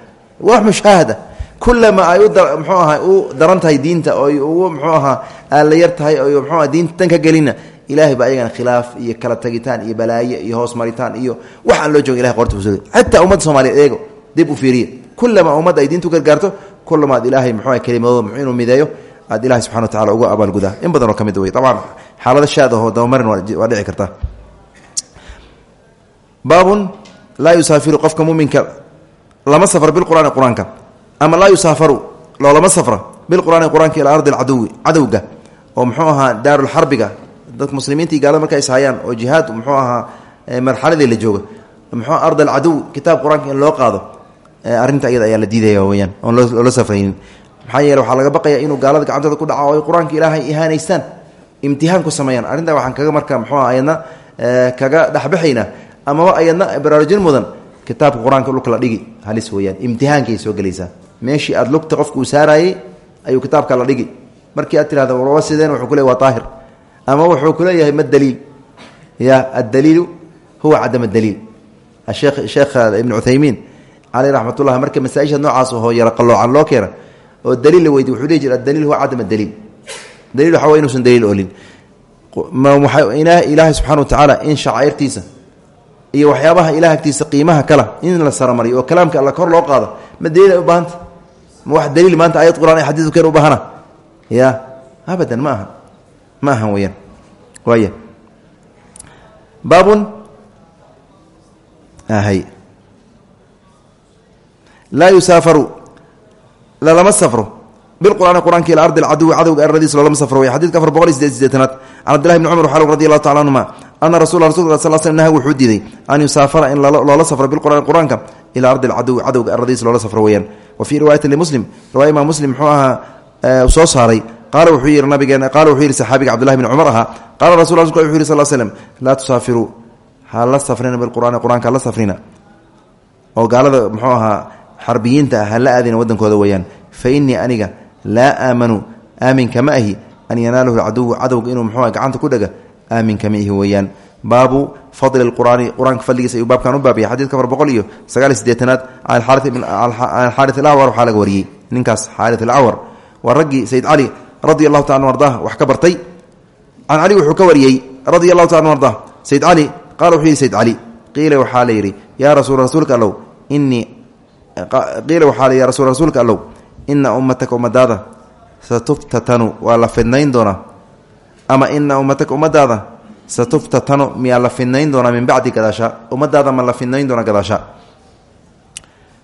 wax mushaahada kulama ay mxuu aha u daran diinta oy ugu mxuu ahaa aala yar oy mxuuaha diinta tan ka gelina ilahay baa ayagana khilaaf iyo kala tagitaan iyo balaaye iyo hoos maritaan iyo wax aan loo jooga ilahay qorta uso xataa ummadda soomaliyeed eego dib u fiiriye. Kulama ummadda ay diinta u gargaarto kulama ad ilaahay mxuu kelimadooda inuu mideeyo aad ilahay subxana wa tacala uga abaalgudaa. In badan oo ka mid wey abcan xaalado shaad ahoo dabamarin waa dhici karta baabun laa yusaafiru qofka muminka lama safra bilqur'aani qur'aanka ama laa yusaafaru loolama safra bilqur'aani qur'aanka ilaa ardi alcaduwi cadowga oo muxuu ahaa daarulxarbiga dadka muslimiinta iyo gaalada marka is hayaan oo jihaad muxuu ahaa marxaladii la jooga muxuu ard alcaduw kitaab qur'aanka in loo qaado arrinta iyada ayaa la diidaya weyaan oon loola safraynin. Maxaa yeele waxaa laga baqaya inuu gaalada gacantooda ku dhaco o ay qur'aanka ilaahay ihaanaystaan imtihaan ku amaba ayadna baraarujin mudan. Kitaabka qur'aanka dhulka la dhigi. Halis weyaan imtihaankay soo gelaysaa meeshii aad lugta qofka uu saarayey ayuu kitaabka la dhigi. Markii aad tirahda warwa sideen? Wuxuu ku leey waa aahir ama wuxuu kuleeyahay ma daliil. Ya addaliilu huwa cadam daliil sheekh sheekh ibn cuthaymiin caleyh raxmatullah marka masaaisha noocaas oo yaro qaloocan loo keena oo daliil la weydi wuxuu dhihi jira adaliil huwa cadam daliil daliil waxa way inuusan daliil olin ilaahay subxana wa tacaala iyo waxyaabaha ilah agtiisa qiimaha kala in la saramariyo oo kalaamka alla kor loo qaado ma daliil ay u baahanta? Ma wax daliil maanta ayad quraan ay xadiidu keen u baahana? Ya abadan ma aha. Ma ahan weyaan waaya baabun. Hay laa yusaafaru. Lalama safro. Biqur'aani quraanka ila ardi alcaduwi cadowga aradiisa loolama safro. Wey xadidka afar boqol iyo sideed sideetanaad can abdillahi bni cumar waxaa radi allahu tacala anhuma ana sl naha wuxuu diiday an yusaafara in loola safro bilqur'aani qur'aanka ilaa ardi alcaduwi cadowga aradiisa loola safro weyaan wa fii riwaayati limuslim riwaya imaam muslim muxuu soo saaray qaala wuxuu yihi nabigeena qaala wuxuu yihi saxaabiga cabdillahi bni cumar ahaa qaala rasul wuxu yihi sal slm laa tusaafiruu ha la safrina bilqur'aani qur'aanka hala safrina oo gaalada muxuu ahaa ah aniga laa aamanu aaminka ma ahi an yanaalahu caduwu cadowga inuu muxuu gacanta ku dhega aaminka ma ihi weeyaan. Baabu fadli qur'aani qur'aanka fadligiisa ayuu baabkan u baabiyay xadidka afar boqol iyo sagaal iyo sideetanaad can xaari alacwar waxaa laga wariyey. Ninkaas xaari alacwar waa raggii sayid cali radi allahu taala ardah wax ka bartay. Can cali wuxuu ka taala arda. Sayid cali qaala wuxuu yihi sayid cali qiila waxaa la yidhi rasul rasuulka allow inii qiila waxaa la ya rasul rasuulka allow ina ummataka ummadaada satuftatanu waa la fidnayn doonaa ama ina ummataka ummadaada satuftatanu miyaa la fidnayn doonaa min bacdi gadaasha? Ummadaada ma la fidnayn doonaa gadaasha?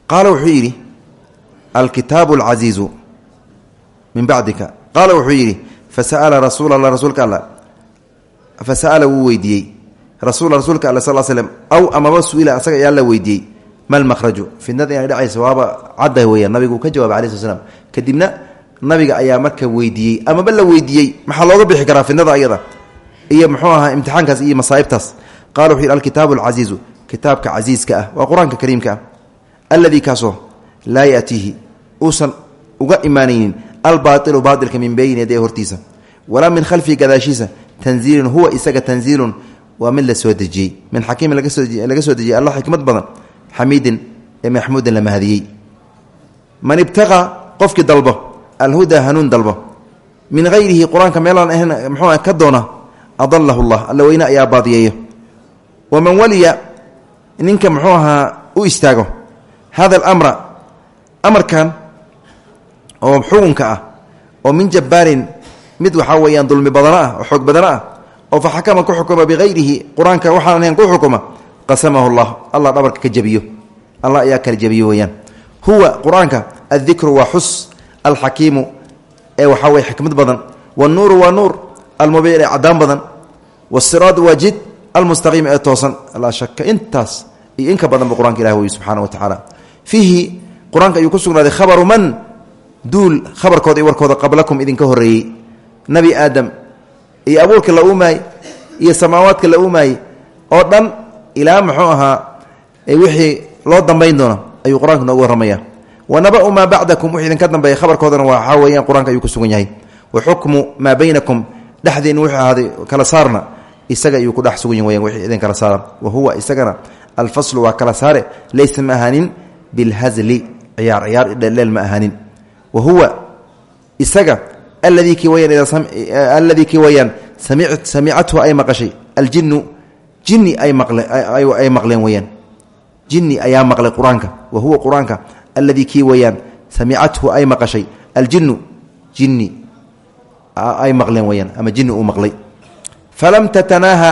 Qaala wuxuu yidhi alkitaabu min bacdika. Qaala wuxuu fasa'ala rasuul alla rasuulka alla. Fasa'ala wuu weydiiyey. Rasuul rasuulka alla sal slm aw amaba su'ila asaga ayaa la weydiiyey. Ma lmahraju fidnada inay dhacaysa waaba cadda weeyaan. Nabigu uu ka nabiga ayaa marka weydiiyey amaba la weydiiyey maxaa looga bixi karaa fidnada ayada? Iyo muxuu ahaa imtixaankaas iyo masaaibtaas. Qala wuxuu yidhi alkitaabu alcasiizu kitaabka casiiska ah waa qur'aanka kariimka ah alladii kaasoo laa yatiihi uusan uga imaanaynin albailu baailka min beyni yaday hortiisa walaa min khalfihi gadaashiisa tanziilun huwa isaga tanziilun waa mid la soo dejiyey. Min xakiimin laga soo dejiyey alla xikmad badan xamiidin ee maxmuudin la mahadiyey. Man ibtaqa qofkii dalbo alhuda hanuun dalbo. Min hayrihi qur'aanka meelaan ahayn mxuu ka doona adalahu llah alla weyne ayaa baadiyeeyo. Waman waliya ninka muxuu ahaa u istaago. Hada alamra amarkan oo xukunka ah oo min jabbaarin mid waxaa weeyaan dulmi badano ah oo xoog badano ah oo fa xakama ku xukuma bihayrihi qur'aanka waxaan ahayn ku xukuma qasamahu llah allah allah ayaa kala huwa qur'aanka addikru alxakiimu ee waxaa weye xikmad badan wanuuru waa nuur almubiin ee cadaan badan wasiraadu waa jid almustaqiim ee toosan. Laa shaka intaas iyo inka badanba qur'anka ilah wey subxaana wa tacaala. Fiihi qur'aanka ayuu ku sugnaaday khabaru man? Duul khabarkooda iyo warkooda qablakum idinka horreeyey. Nebi aadam iyo abuurka la uumaay iyo samaawaadka la uumaayey oo dhan ilaa muxuu ahaa wixii loo dambayn doono ayuu qur'aanka noogu warramaya wanabau maa bacdakum wix idinka dambeeya khabarkoodana waxaa weeyaan qur'aanka ayuu ku sugan yahay wa xukmu maa baynakum dhexdiinna wuxuu ahaaday kala saarna isaga ayuu ku dhex sugan yahy weyaan wixii idin kala saara wa huwa isagana alfaslu waa kala saare laysa ma ahaanin bilhazli ciyaar ciyaar dheeldheel ma ahaanin wa huwa isaga alladii kii weyaan alladii kii weyaan samicathu ay maqashay aljinnu jinni ay maqleen weyaan jinni ayaa alladii kii weyaan samicathu ay maqashay aljinnu jinni ay maqleen weyaan ama jinni uu maqlay falam tatanaaha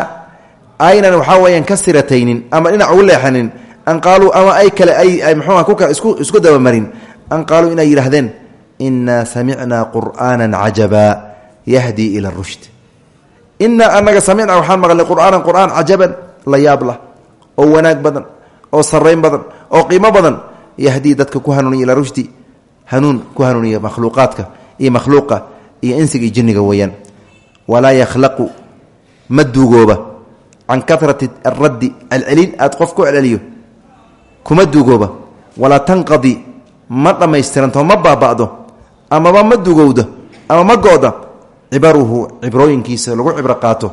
aynan waxaa weyaan ka sirataynin ama dhinac ugu leexanin an qaaluu ama ay kale ay mxuuha kuka isku isku dabamarin an qaaluu inay yidhaahdeen inaa samicnaa qur'aana cajaba yahdii ila rushd inaa anaga samicnaa waxaan maqlay qur'aanan qur'aan cajaban la yaab lah oo wanaag badan oo sarayn badan oo qiimo badan yahdii dadka ku hanuuniya ilaa rushdi hanuun ku hanuuniya makhluuqaadka iyo makhluuqa iyo insiga iyo jinniga weeyaan. Walaa yakhlaqu ma duugooba can karati araddi celcelin aad qof ku celceliyo kuma dugooba. Walaa tanqadi ma dhammaystiranto ma baaba'do amaba ma dugowdo ama ma go-da cibaruhu cibrooyinkiisa lagu cibro qaato.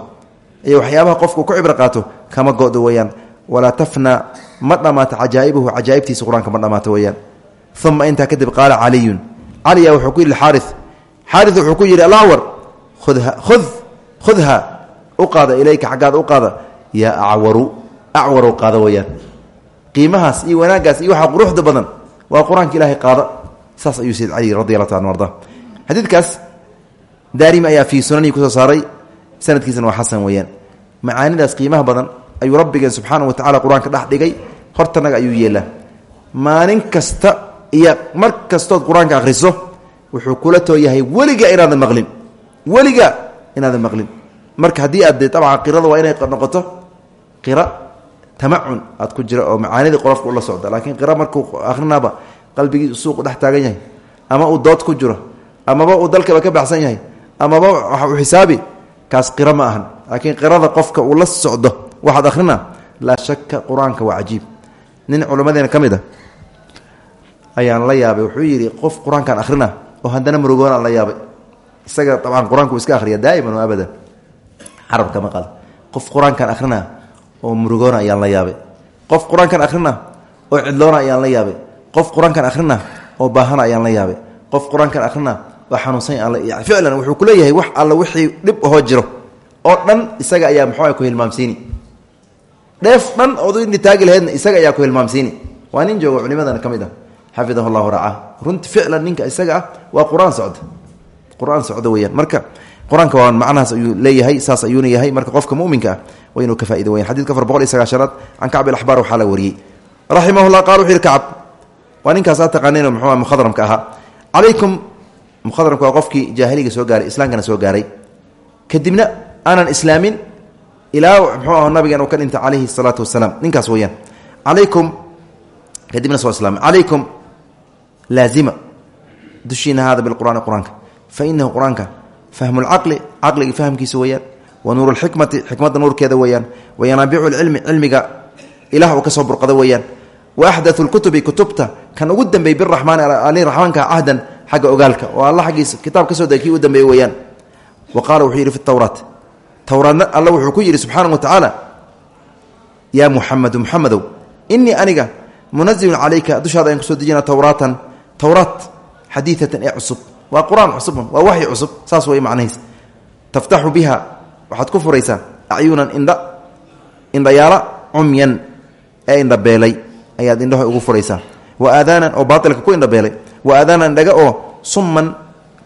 Iyo waxyaabaha qofku ku cibro qaato kama go-do weyaan walaa tafna ma dhammaato cajaa'ibuhu cajaa'ibtiisa qur'aanka ma dhammaato weyaan uma intaa kadib qaala caliyun caliya wuxuu ku yidhi xaari xaari wuxuu ku yidhi alawarudha ud khudha u qaada ilayka xaggaada u qaada. Yaa acwaru acwarow qaada weyaan qiimahaas iyo wanaaggaas iyo waxaa quruxda badan waa qur'aanka ilaahay qaada. Saas ayuu sayd cali radi allahu ta an arda xadiidkaas daarimi ayaa fii badan ayuu rabbigeen subxaana wa tacala qur'aanka dhex dhigay. Hortanaga ayuu yeelaa. Maalin kasta iyo mar kastood qur'aanka akhriso wuxuu kula too yahay weliga maqlin. Weliga inaadan maqlin. Marka haddii aad de dabcan qirada waa inay noqoto qira tamacun aad ku jira oo macaanidii qolofka ula socda. Laakiin qira markuu akhrinaaba qalbigii suuqu dhex taagan yahay ama uu dood ku jiro amaba uu dalkaba ka baxsan yahay amaba u xisaabi kaas qira ma ahan. Laakiin qirada qofka uu la socdo waxaad akhrina laa shaka qur'aanka waa cajiib. Nin culammadeena ka mid a ayaan la yaabay wuxuu yidhi qof qur'aankaan akhrina oo haddana murugoonaan la yaabay. Isaga dabcan qur'aanku iska akhriya daa'iman oo abadan. Carabka ma qada qof qur'aankaan oo murugoona ayaan la yaabay. Qof qur'aankaan oo cidloona ayaan la yaabay. Qof qur'aankaan oo baahana ayaan la yaabay. Qof qur'aankaan akhrina oo xanuunsan ficlan wuxuu ku leeyahay wax alla wixii dhib ahoo jiro. Oo dhan isaga ayaa muxuu ku hilmaamsiini dheef dhan ood taagi laheydna isaga ayaa ku hilmaamsiini. Waa nin jooga culimadana ka mid ah. Xafidahu llahu racaa runti ficlan ninka isaga ah waa qur'aan socda. Qur'aan socda weyaan marka qur'aanka waa macnahaas ayuu leeyahay saas ayuuna yahay. Marka qofka muminka ah waa ka faa'ido weyan xadidka afar boqol iyo sagaashanaad can kacb ilaxbaar waxaa la wariyey. Raximahullah qala wuxu yihi kacab waa ninkaas aa taqaaneen muxuu mukhadramka ahaa. Calaykum. Mukhadramka waa qofkii jaahiliga soo gaaray islaamkana soo gaaray. Kadibna aanan islaamin ilaa muxuu ah nabigan uu ka dhintay calayhi salaatu wasalaam ninkaas weyaan calaykum kadibna soo islaamay calaykum laazima. Dushiina hada bilqur'aani qur'aanka. Fa inahu qur'aanka fahmu lcaqli caqliga fahmkiisa weeyaan. Wa nuuru lxikmati xikmadda nuurkeeda weeyaan. Wa yanaabicu lcilmi cilmiga ilah uu ka soo burqada weeyaan. Wa axdathu lkutubi kutubta. Kan ugu dambeeyey biraxmaani ali raxmaanka cahdan xagga ogaalka. Oo alla xaggiisa kitaab ka soo degay kii u dambeeye weeyaan. Wa qaala wuxuu yidhi fi tawraat towraadna alla wuxuu ku yidhi subxaana wa tacaala yaa muxamedu muxamedow inii aniga munazilun calayka dushaada ayaan ku soo dejina towraatan towraat xadiidatan ee cusub. Waa qur'aan cusubun waa waxyi cusub saas way macnahiis taftaxu biha waxaad ku furaysaa acyunan indha indhayaala cumyan ee indhabeelay ayaad indhaho ugu furaysaa. Wa aadaanan oo baailka ku indhabeelay wa aadaanan dhaga oo summan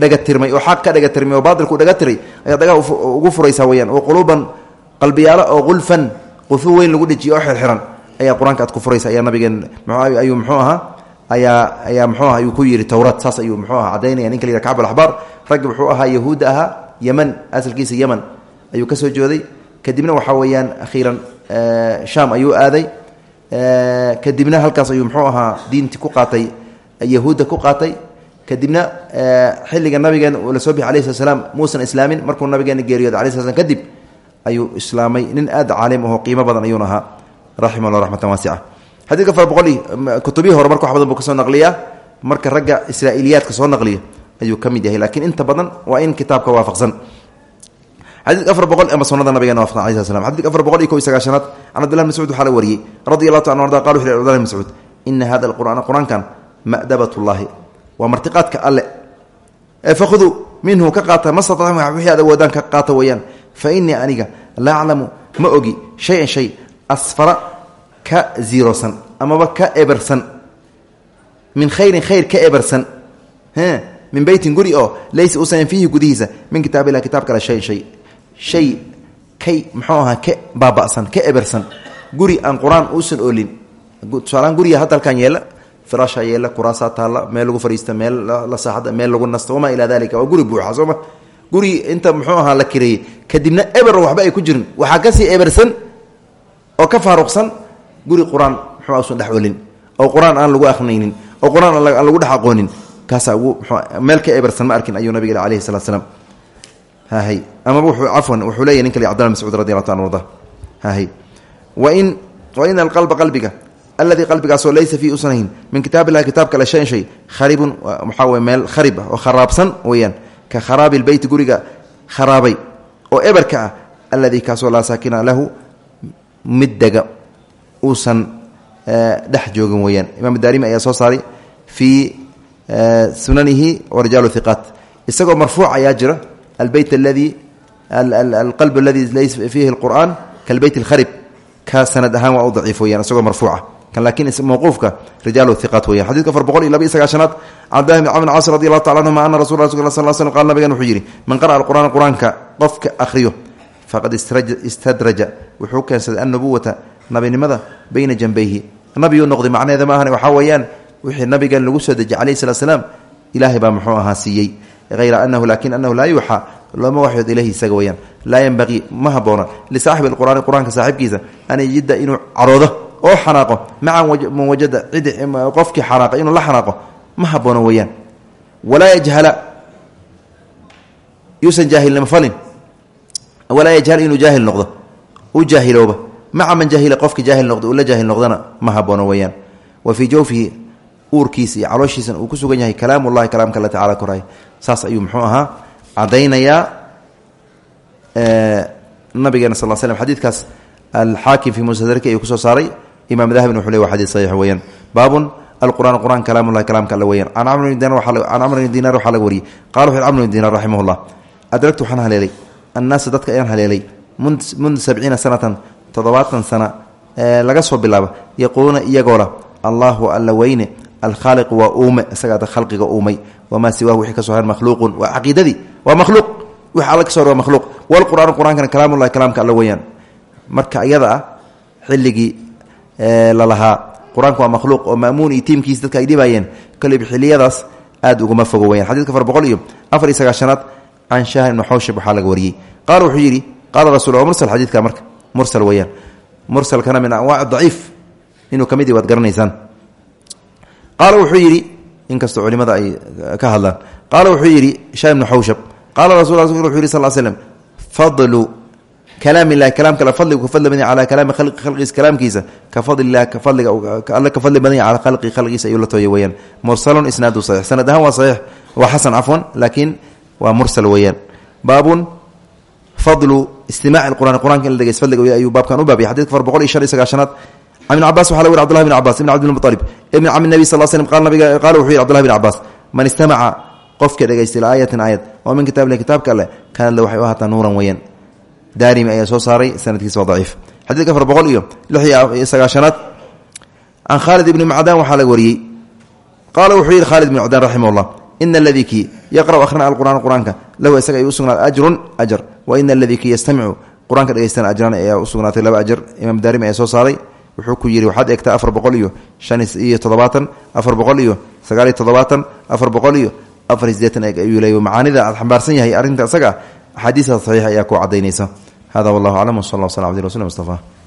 dhagatirmay oo xaq ka dhagatirmay oo baailku dhaga tiray ayaad dhaga ugu furaysaa weyaan wa quluuban qalbiyaalo oo qulfan qulfo weyn lagu dhejiyo oo xirxiran ayaa qur'aanka aad ku furaysa ayaa nabigeen ayuu muxuu ahaa ayaa ayaa muxuu aha ayuu ku yidhi towraad saas ayuu muxuu aha cadaynaya ninka la yidhaha kacb alaxbaar raggi wuxuu ahaa yahuudda ahaa yeman asalkiisa yeman ayuu ka soo jooday. Kadibna waxaa weeyaan akhiiran sham ayuu aaday. Kadibna halkaas ayuu muxuu ahaa diinti ku qaatay yahuudda ku qaatay kadibna xilliga nabigeen uu la soo bixi alayhi slat muusan islaamin markuu nabigeena geeriyooday alai sl slam kadib ayuu islaamay. Nin aad caalim aho qiimo badan ayuuna ahaa. Raximah llah raxmatan waasica xadidka afar boqol kutubihii hore marka wax buu ka soo naqliyaa marka ragga israa'iiliyaadka soo naqliya ayuu ka yahay. Lakiin inta badan waa in kitaabka waafaqsan. Xadidka afar boqol ama sunada nabigena wafaqsan alai sl slam xadidka afar boqol iyo kow iyo sagaashanaad can la wariyey radi allahu ta an arda qal wuxu ina hada alqur'aana qur'aankan ma'dabat waa martiqaadka alle. Fakhuduu minhu ka qaata ma statactum wixii aad awoodaan ka qaata weeyaan. Fa inii aniga la aclamu ma ogi shay-an shay asfara ka zirosan amaba ka ebersan. Min khayrin khayr ka ebersan. Min beytin guri oo laysa usan fiihi gudihiisa min kitaab ilah kitaab kale shay shay. Shay kay muxuu ahaa ka baaba'san ka uusan firaasha yeela kuraasaa taalla meel lagu fariista meel la saaxada meel lagu nasto wamaa ilaa dalika waa guri buuxa sooma guri inta muxuu ahaa la kireeyey. Kadibna eber waxba ay ku jirin. Waxaa ka sii ebersan oo ka faaruqsan guri qur'aan muxuu usan dhex olin oo qur'aan aan lagu akrinaynin oo qur'aan aan lagu dhex aqoonin. Kaasaa ugu meel ka ebersan ma arkin ayuu nabiga alayhi salatu slam hahay amaba wuxuu cafwan wuxuu leeyahy ninka li cbdillah mascuud radi allahu ta an arda hahay wain wain alqalba qalbiga alladii qalbigaasoo laysa fii usanahin min kitaab illahi kitaabka le shayn shay kharibun waxaa wey meel kharib ah oo kharaabsan weeyaan ka kharaabi lbeyti guriga kharaabay oo eberka ah alladii kaasoo laa saakina lahu mid dega uusan dhex joogin weeyaan imaam daarimi ayaa soo saaray fii sunanihi warijaalu hiqaat isagoo marfuuc ayaa jira albeyt aladii alqalb aladi laysa fiihi lqur'aan kalbeyt alkharib ka sanad ahaan waa u daciif weyaan isagoo marfuuca laakiin mawquufka rijaalu hiqaat weyan xadidka afar boqol iyo laba iyo sagaashanaad cabdillahi bn camr caas radi allahu tacala anhuma ana rasul rasul sal slm qala nabigan wuxuu yidhi man qara'a alqur'aana qur'aanka qofka akhriyo faqad istadraja. Wuxuu keensaday annubuwata nabinimada bayna janbayhi. Nabiyuu noqday macnaheeda ma ahan waxaa weeyaan wixii nabigan lagu soo dejiyay alayhi salatu slaam ilaahay baa muxuu ahaa siiyey. Hayra anahu laakiin anahu laa yuuxaa looma waxyood ilayhi isaga weyaan laa yenbaqii ma haboona lisaaxibi lqur'aani qur'aanka oo xanaaqo maca man wajada qofkii xanaaqa inuu la xanaaqo ma haboono weeyaan. Walaa yajhala yuusan jaahilnimo falin. Walaa yajhal inuu jaahil noqdo u jaahilooba. Maca man jahila qofki jaahil noqdo uu la noqdona ma haboono weeyaan. Wa fii jawfihi uurkiisa iyo calooshiisan uu ku sugan yahay kalaamullahi kalaamka alla tacala koray saas ayuu muxuu ahaa cadaynayaa nabigeena sal slm xadiidkaas alxaakim fii mustadraki ayuu ku soo saaray imaam dahabin wuxuu le wa xadiid saxiix weeyaan. Baabun alqur'aan qur'aan kalaamullahi kalaamka alla weeyaan. Can camr bn dinar can camr bn dinar waxaa laga wariyey. Qala wuxu camr dinar raximah llah adragtu waxaan haleelay. Annaasa dadka ayaan haleelay. Mundu sabciina sanatan toddobaatan sana laga soo bilaabo yaquuluuna iyagoola allahu alla weyne alkhaaliqu waa uume isagaa khalqiga uumay. Wamaa siwaahu wixii ka soo har makhluuqun. Waa caqiidadii waa makhluuq. Wix alla ka so har waa makhluuq. Walqur'aan qur'aankana kalaamullahi kalaamka alla weeyaan. Marka iyada ah lalahaa qur'aanka waa makhluuq oo maamuun iyo dadka ay dhibayeen. Koleyba xiliyadaas aad uguma fogo weyaan xadidka iyo afar iyo sagaashanaad can shahr ibni xawshab waxaa wuxuu yidhi qaala rasul waa mursal xadiidka marka. Mursal weeyaan. Mursalkana min anwaac daciif. Inuu ka mid waad garanaysaan. Qaala wuxuu yidhi inkastoo culimada ay ka hadlaan. Qaala wuxuu yidhi shahr ibni xawshab qaala rasul wuxu yidhi sal fadlu kalaam illahi kalaamka la fadligu ka fadli badan calaa kalaami khalqi khalqiisa kalaamkiisa ka fadlilah ka fadliga alle ka fadli badan calaa khalqi khalqiisa ayuu la tooya weeyaan mursalun isnaadu saxiix sanad ahaan waa saxiix waa xasan cafwan laakiin waa mursal weeyaan baabun fadlu istimaaci qur'aan qur'anka in la dhegeys fadliga ayuu baabkan u baabiyay xadidka afar boqol iyo shan iyo sagaashanaad can ibn cabas waxa la weri cbdullahi bn cabas ibn cabdilmuطalib ibn cami nebi sal slm qala nabiga qaala wuxuu yihi cbdullahi bn cabas man istamaca qofka dhegaystay laayatin aayad oo min kitaab ilah kitaabka alle kaanad le waxay u ahaataa nuuran weeyaan daarimi ayaa soo saaray sanadkiisa waa daciif. Xadiidka afar boqol iyo lix iyo sagaashanaad can khaalid ibni macdaan waxaa laga wariyey. Qaala wuxuu yihi khaalid ibn macdaan raximah llah ina aladii kii yaqra'u akhrina alqur'aan qur'aanka lahu isaga ay u sugnaatay ajrun ajar wa ina aladii kii yastamicu qur'aanka dhegeystana ajran ayaa u sugnaatay laba ajar imaam daarimi ayaa soo saaray wuxuu ku yidhi waxaad eegtaa afar boqol iyo shan iyo toddobaatan afar boqol iyo sagaal iyo toddobaatan afar boqol iyo afar iyo sideetan eeg ayuu leey macaanida aad xambaarsan yahay arrinta isaga axaadiista saxiixa ayaa ku cadaynaysa hada wallahu aclam wsal lla sl abdi rasul mustafa